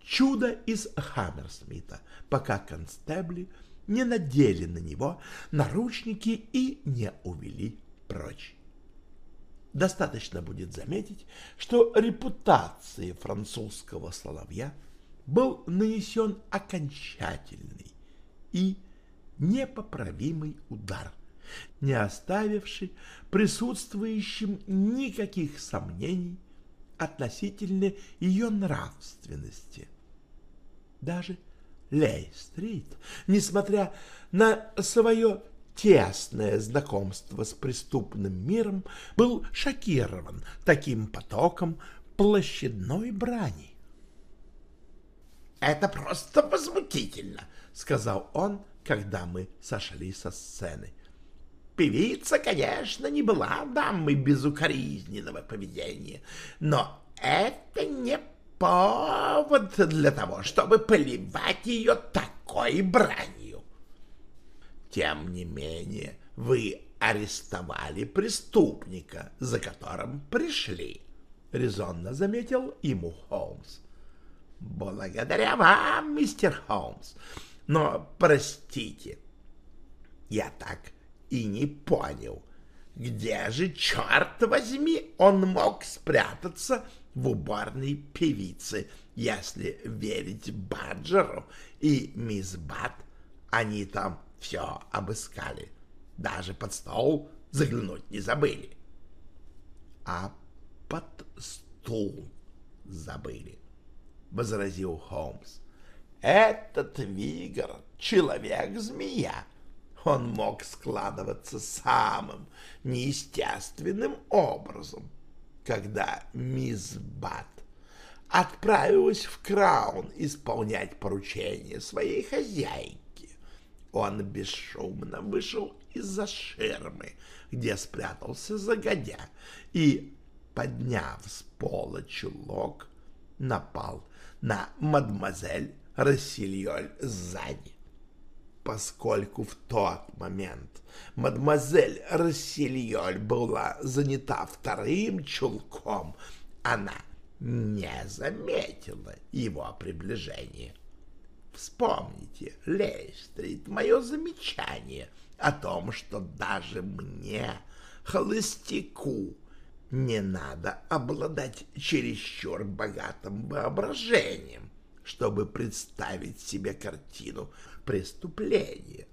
чудо из Хаммерсмита, пока констебли — не надели на него наручники и не увели прочь. Достаточно будет заметить, что репутации французского соловья был нанесен окончательный и непоправимый удар, не оставивший присутствующим никаких сомнений относительно ее нравственности. Даже Лей-стрит, несмотря на свое тесное знакомство с преступным миром, был шокирован таким потоком площадной брани. «Это просто возмутительно», — сказал он, когда мы сошли со сцены. Певица, конечно, не была дамой безукоризненного поведения, но это не повод для того, чтобы поливать ее такой бранью. Тем не менее, вы арестовали преступника, за которым пришли, — резонно заметил ему Холмс. — Благодаря вам, мистер Холмс, но, простите, я так и не понял, где же, черт возьми, он мог спрятаться в уборной певицы. Если верить Баджеру и мисс Бат, они там все обыскали. Даже под стол заглянуть не забыли. А под стул забыли, — возразил Холмс. Этот Вигр — человек-змея. Он мог складываться самым неестественным образом когда мисс Бат отправилась в Краун исполнять поручение своей хозяйки. Он бесшумно вышел из-за ширмы, где спрятался загодя, и, подняв с пола чулок, напал на мадемуазель Рассильоль сзади поскольку в тот момент мадемуазель Рассельоль была занята вторым чулком, она не заметила его приближения. Вспомните, Лейстрит, мое замечание о том, что даже мне, холостяку не надо обладать чересчур богатым воображением, чтобы представить себе картину преступления.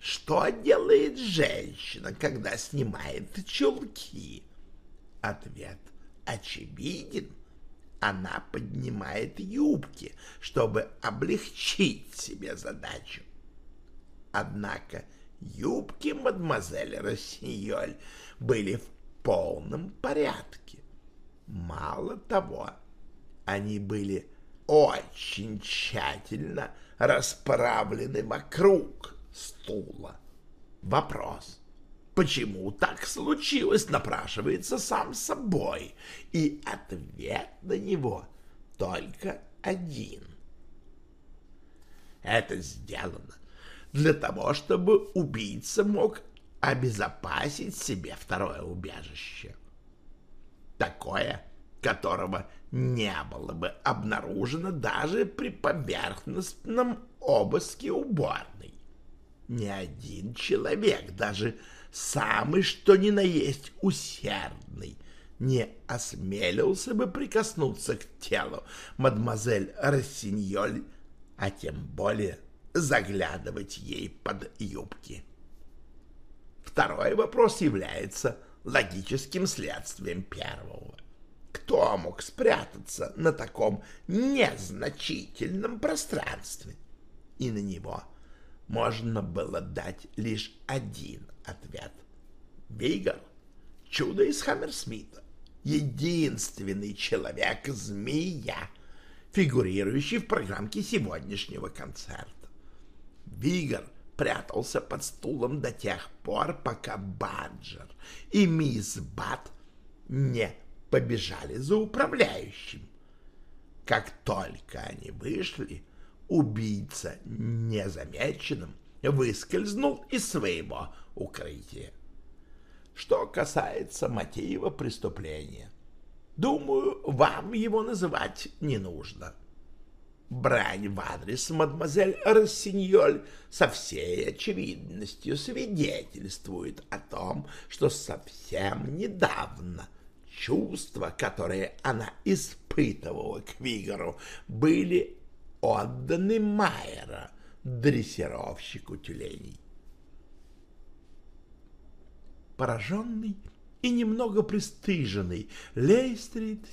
Что делает женщина, когда снимает чулки? Ответ очевиден. Она поднимает юбки, чтобы облегчить себе задачу. Однако юбки мадемуазель Рассиоль были в полном порядке. Мало того, они были очень тщательно расправлены вокруг стула. Вопрос, почему так случилось, напрашивается сам собой, и ответ на него только один. Это сделано для того, чтобы убийца мог обезопасить себе второе убежище. Такое, которого не было бы обнаружено даже при поверхностном обыске уборной. Ни один человек, даже самый что ни на есть усердный, не осмелился бы прикоснуться к телу мадемуазель Рассиньоль, а тем более заглядывать ей под юбки. Второй вопрос является логическим следствием первого. Кто мог спрятаться на таком незначительном пространстве? И на него можно было дать лишь один ответ. Вигар, чудо из Хаммерсмита, единственный человек-змея, фигурирующий в программке сегодняшнего концерта. Вигар прятался под стулом до тех пор, пока Баджер и мисс Бат не побежали за управляющим. Как только они вышли, убийца незамеченным выскользнул из своего укрытия. Что касается мотива преступления, думаю, вам его называть не нужно. Брань в адрес мадемуазель Рассиньоль со всей очевидностью свидетельствует о том, что совсем недавно чувства, которые она испытывала к Вигару, были отданы Майера, дрессировщику тюленей. Пораженный и немного пристыженный, Лейстрит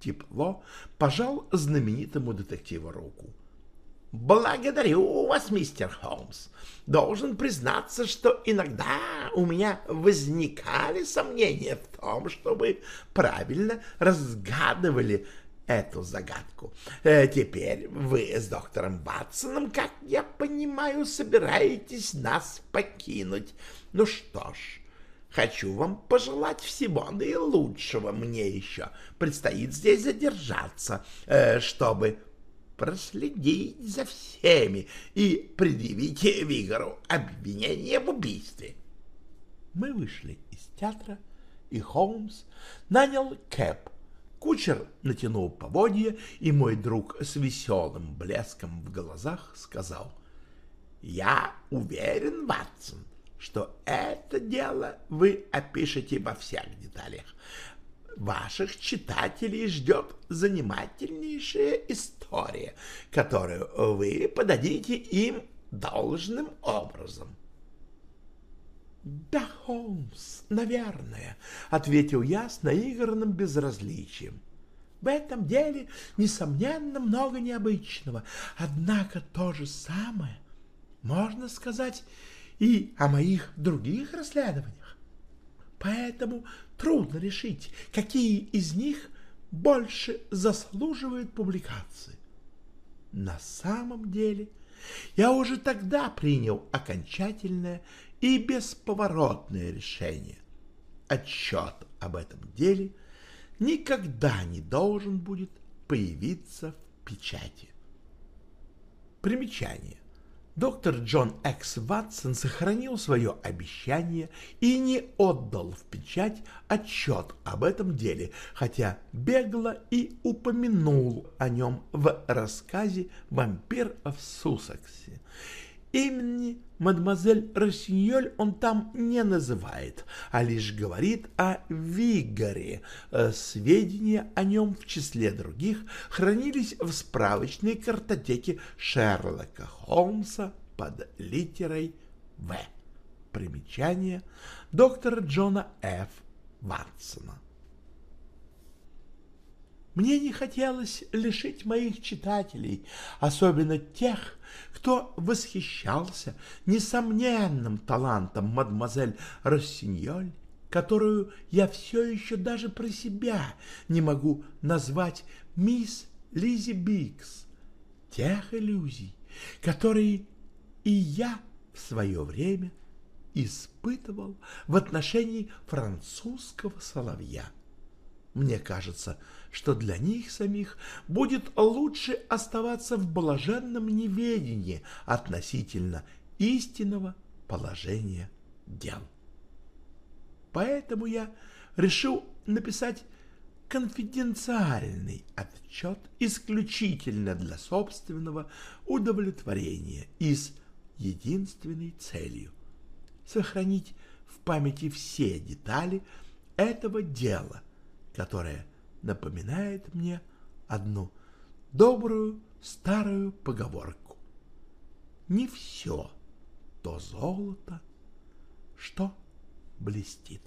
тепло пожал знаменитому детективу руку. «Благодарю вас, мистер Холмс. Должен признаться, что иногда у меня возникали сомнения в том, что вы правильно разгадывали эту загадку. Э, теперь вы с доктором Батсоном, как я понимаю, собираетесь нас покинуть. Ну что ж, Хочу вам пожелать всего наилучшего. Мне еще предстоит здесь задержаться, э, чтобы проследить за всеми и предъявить Вигору обвинение в убийстве. Мы вышли из театра, и Холмс нанял кэп. Кучер натянул поводья, и мой друг с веселым блеском в глазах сказал, «Я уверен, Ватсон, что это дело вы опишете во всех деталях. Ваших читателей ждет занимательнейшая история, которую вы подадите им должным образом. — Да, Холмс, наверное, — ответил я с наигранным безразличием. В этом деле, несомненно, много необычного, однако то же самое, можно сказать, и о моих других расследованиях. Поэтому трудно решить, какие из них больше заслуживают публикации. На самом деле, я уже тогда принял окончательное и бесповоротное решение. Отчет об этом деле никогда не должен будет появиться в печати. Примечание. Доктор Джон Экс Ватсон сохранил свое обещание и не отдал в печать отчет об этом деле, хотя бегло и упомянул о нем в рассказе «Вампир в Сусаксе». Имени мадемуазель Рассиньоль он там не называет, а лишь говорит о Вигоре. Э, сведения о нем в числе других хранились в справочной картотеке Шерлока Холмса под литерой «В». Примечание доктора Джона Ф. Ватсона. Мне не хотелось лишить моих читателей, особенно тех, кто восхищался несомненным талантом мадемуазель Рассиньоль, которую я все еще даже про себя не могу назвать мисс Лизи Бикс, тех иллюзий, которые и я в свое время испытывал в отношении французского соловья. Мне кажется, что для них самих будет лучше оставаться в блаженном неведении относительно истинного положения дел. Поэтому я решил написать конфиденциальный отчет исключительно для собственного удовлетворения и с единственной целью — сохранить в памяти все детали этого дела, которое напоминает мне одну добрую старую поговорку. Не все то золото, что блестит.